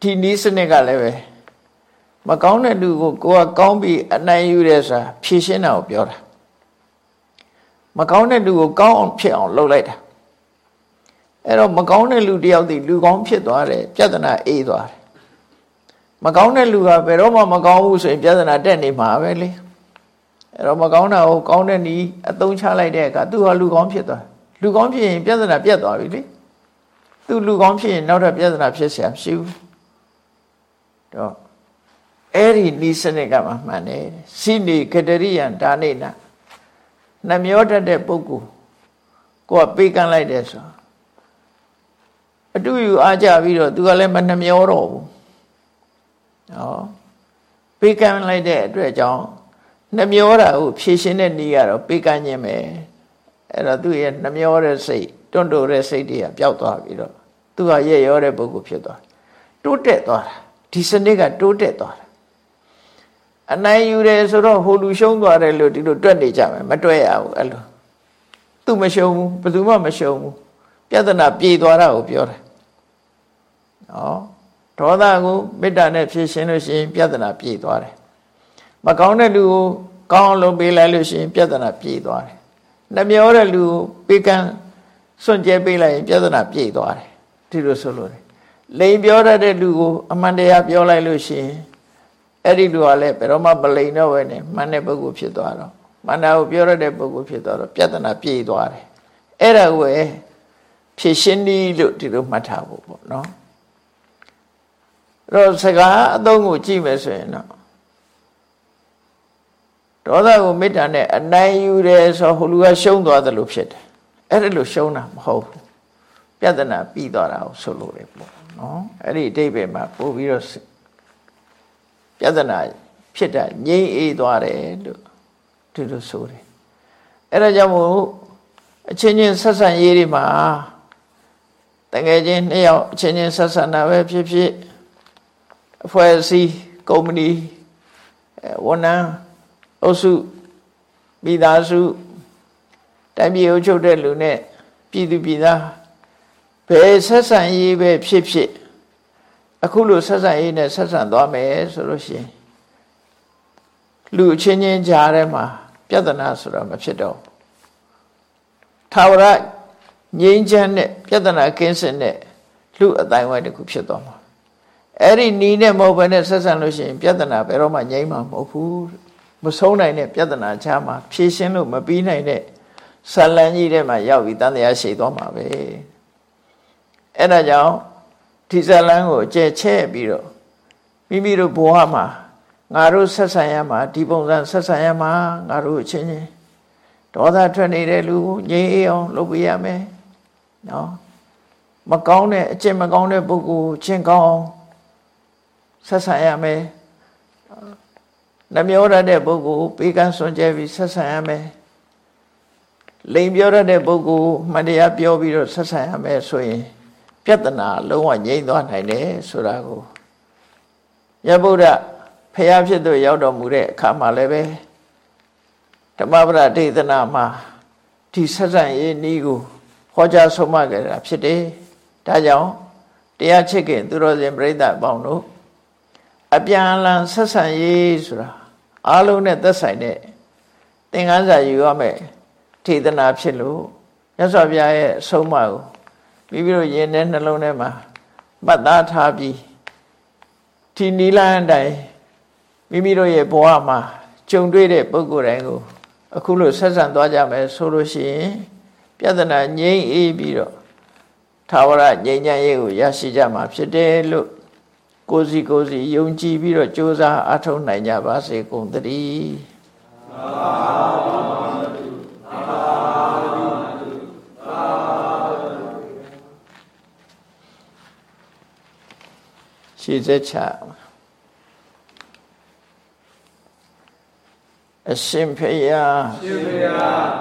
ဒီနည်းစနစ်ကလည်းပဲမကောင်းတဲ့လူကိုကိုကကောင်းပြီးအနိုင်ယူတယ်ဆိုတာဖြည့်ရှင်းတာကိုပြောတာ မကောင်းတဲ့လူကိုကောင်းအောင်ဖြစ်အောင်လုပ်လိုက်တာအဲ့တော့မကောင်းတဲ့လူတယောက်တည်းလူကောင်းဖြစ်သွားတယ်ပြဿနာအေးသွားတယ်မကောင်းတဲ့လူကဘယ်တော့မှမကောင်းဘူးဆိုရင်ပြဿနာတက်နေမှာပဲလေအဲ့တော့မကောင်းတာကိုကောင်းတဲ့နီးအသုံးချလိုက်တဲ့အခါသူဟာလူကောင်းဖြစ်သွားလူကောင်းဖြစ်ရင်ပြဿနာပြတ်သွားပြီလေသူလူကောင်းဖြစ်ရင်နောက်ထပ်ပြဿနာဖြစ်เสียမရှိဘူးတော့အဲ့ဒီနီးစနစ်ကမှမှန်တယ်စိနေကတရိယံဒါနေနာ နှမျောတတ်တဲ့ပုဂ္ဂိုလ်ကိုကပေးကမ်းလိုက်တယ်ဆိုအတူယူအားကြပြီးတော့သူကလည်းမနှမျောတော့ဘူးဟောပေးကမ်းလိုက်တဲ့အတွက်ကြောင့်နှမျောတာကိုဖြည့်ရှင်းတဲ့နည်းကတော့ပေးကမ်းခြင်းပဲအဲ့တော့သူ့ရဲ့နှမျောတဲ့စိတ်တွန့်တိုတဲ့စိတ်တွေကပျောက်သွားပြီးတော့သူကရဲ့ရောတဲ့ပုဂ္ဂိုလ်ဖြစ်သွားတိုးတက်သွားတာဒီစနစ်ကတိုးတက်သွားတာ အနိုင်ယူတယ်ဆိုတော့ဟိုလူရှုံးသွားတယ်လို့ဒီလိုတွက်နေကြမယ်မတွက်ရဘူးအဲ့လိုသူမရှုံးဘူးဘယ်သူမှမရှုံးဘူးပြဿနာပြေသွားတာကိုပြောတယ်ဟောဒေါသကိုမေတ္တာနဲ့ဖြည့်ရှင်းလို့ရှိရင်ပြဿနာပြေသွားတယ်မကောင်းတဲ့လူကိုကောင်းအောင်လုပ်ပေးလိုက်လို့ရှိရင်ပြဿနာပြေသွားတယ်နှမျောတဲ့လူကိုပေးကမ်းစွန့်ကြဲပေးလိုက်ရင်ပြဿနာပြေသွားတယ်ဒီလိုဆိုလို့လိန်ပြောတတ်တဲ့လူကိုအမှန်တရားပြောလိုက်လို့ရှိရင် အဲ့ဒီလူကလည်းဘယ်တော့မှမလိန်တော့ဘဲနဲ့မှန်တဲ့ပုဂ္ဂိုလ်ဖြစ်သွားတော့မှန်တာကိုပြောရတဲ့ပုဂ္ဂိုလ်ဖြစ်သွားတော့ပြဿနာပြေသွားတယ်အဲ့ဒါကိုဖြည့်ရှင်းနည်းလို့ဒီလိုမှတ်ထားဖို့ပေါ့နော်အဲ့တော့စကားအသုံးကိုကြည့်မယ်ဆိုရင်တော့ဒေါသကိုမေတ္တာနဲ့အနိုင်ယူတယ်ဆိုဟိုလူကရှုံးသွားတယ်လို့ဖြစ်တယ်အဲ့ဒါလို့ရှုံးတာမဟုတ်ဘူးပြဿနာပြီးသွားတာကိုဆိုလိုတယ်ပေါ့နော်အဲ့ဒီအတိတ်ပဲမှာပို့ပြီးတော့ ပြဿနာဖြစ်တာငြိမ့်အေးသွားတယ်လို့ဒီလိုဆိုတယ်အဲ့ဒါကြောင့်မို့အချင်းချင်းဆက်ဆံရေးတွေမှာတကယ်ချင်းနှစ်ယောက်အချင်းချင်းဆက်ဆံတာပဲဖြစ်ဖြစ်အဖွဲ့အစည်းကုမ္ပဏီဝန်ထမ်းအုပ်စုမိသားစုတိုင်းပြည်အုပ်ချုပ်တဲ့လူနဲ့ပြည်သူပြည်သားဘယ်ဆက်ဆံရေးပဲဖြစ်ဖြစ် အခုလိုဆက်ဆံရေးနဲ့ဆက်ဆံသွားမယ်ဆိုလို့ရှိရင်လူချင်းချင်းကြားထဲမှာပြဿနာဆိုတာမဖြစ်တော့ထာဝရငြိမ်းချမ်းတဲ့ပြဿနာကင်းစင်တဲ့လူအတိုင်းဝိုင်းတစ်ခုဖြစ်သွားမှာအဲ့ဒီနီးနဲ့မဟုတ်ဘဲနဲ့ဆက်ဆံလို့ရှိရင်ပြဿနာဘယ်တော့မှငြိမ်းမှာမဟုတ်ဘူးမဆုံးနိုင်တဲ့ပြဿနာချားမှာဖြေရှင်းလို့မပြီးနိုင်တဲ့ဆလန်းကြီးထဲမှာရောက်ပြီးတန်တရားရှိသွားမှာပဲအဲ့ဒါကြောင့် ဒီဇလန်းကိုကြဲချဲ့ပြီးတော့မိမိတို့ဘဝမှာငါတို့ဆက်ဆံရမှာဒီပုံစံဆက်ဆံရမှာငါတို့အချင်းချင်းဒေါသထွက်နေတဲ့လူကိုငြိမ်းအေးအောင်လုပ်ပေးရမယ်နော်မကောင်းတဲ့အကျင့်မကောင်းတဲ့ပုဂ္ဂိုလ်ချင်းကောင်းအောင်ဆက်ဆံရမယ်နှမျောရတဲ့ပုဂ္ဂိုလ်ပေးကမ်းစွန့်ကြဲပြီးဆက်ဆံရမယ်လိန်ပြောရတဲ့ပုဂ္ဂိုလ်မှတရားပြောပြီးတော့ဆက်ဆံရမယ်ဆိုရင် ပြဿနာလုံးဝငြိမ့်သွားနိုင်တယ်ဆိုတာကိုရဗုဒ္ဓဖျားဖြစ်သူရောက်တော်မူတဲ့အခါမှာလည်းပဲဓမ္မပဒဒေသနာမှာဒီဆက်ဆံရေးနည်းကိုဟောကြားဆုံးမခဲ့တာဖြစ်တယ်ဒါကြောင့်တရားချစ်ခင်သူတော်စင်ပြိဿအပေါင်းတို့အပြန်အလှန်ဆက်ဆံရေးဆိုတာအားလုံးနဲ့သက်ဆိုင်တဲ့သင်္ကန်းစာယူရမယ်ထေသနာဖြစ်လို့မြတ်စွာဘုရားရဲ့အဆုံးအမကို မိမိတို့ယင်တဲ့နှလုံးထဲမှာမှတ်သားထားပြီးဒီနီလန်းတိုင်းမိမိတို့ရဲ့ဘဝမှာကြုံတွေ့တဲ့ပုဂ္ဂိုလ်တိုင်းကို အခုလို့ဆက်ဆံသွားကြမယ်ဆိုလို့ရှိရင်ပြဿနာငြိမ်းအေးပြီးတော့သာဝရငြိမ်းချမ်းရေးကိုရရှိကြမှာဖြစ်တယ်လို့ကိုစီကိုစီယုံကြည်ပြီးတော့ကြိုးစားအထောက်နိုင်ကြပါစေကုန်သတည်း ရှိစေချာအရှင်ဖေယရှင်ဖေယ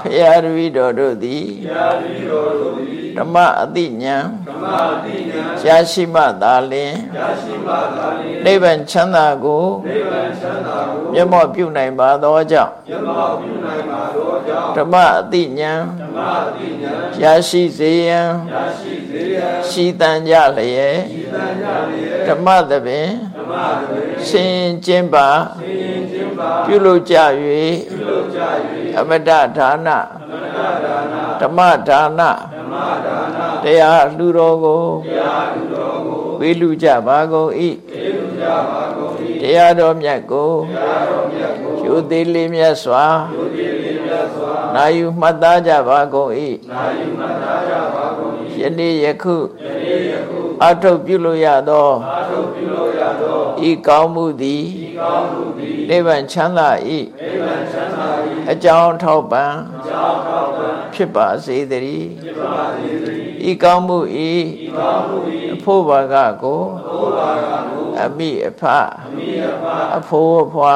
ဖေယရဝိတော်တို့သည်ဖေယရဝိတော်တို့သည်ဓမ္မအတိညာဓမ္မအတိညာရရှိမှသာလင်ရရှိမှသာလင်နိဗ္ဗာန်ချမ်းသာကိုနိဗ္ဗာန်ချမ်းသာကိုမျက်မှောက်ပြုနိုင်ပါသောကြောင့်မျက်မှောက်ပြုနိုင်ပါသောကြောင့်ဓမ္မအတိညာဓမ္မအတိညာရရှိစေရန်ရရှိစေ ရန်ရှိတန်ကြလျက်ရှိတန်ကြလျက်ဓမ္မသဘင်ဓမ္မသဘင်ရှင်ကျင်းပါရှင်ပြုလုပ်ကြ၍အမတဒါနဓမ္မဒါနတရားလူတော်ကိုဝေလူကြပါကုန်၏တရားတော်မြတ်ကိုယူသေးလေးမြတ်စွာနာယူမှတ်သားကြပါကုန်၏ယနေ့ ယခုအထုပ်ပြုလို့ရသောဤကောင်းမှုသည်နိဗ္ဗာန်ချမ်းသာ၏အကြောင်းထောက်ပံ့ဖြစ်ပါစေတည်းဤကောင်းမှုဤအဖို့ဘာကကိုအမိအဖအဖိုးအဖွာ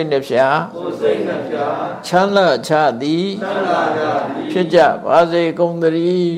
တ်နှဖျားချမ်းသာချသည်ဖြစ်ကြပါစေကုန်သတည်း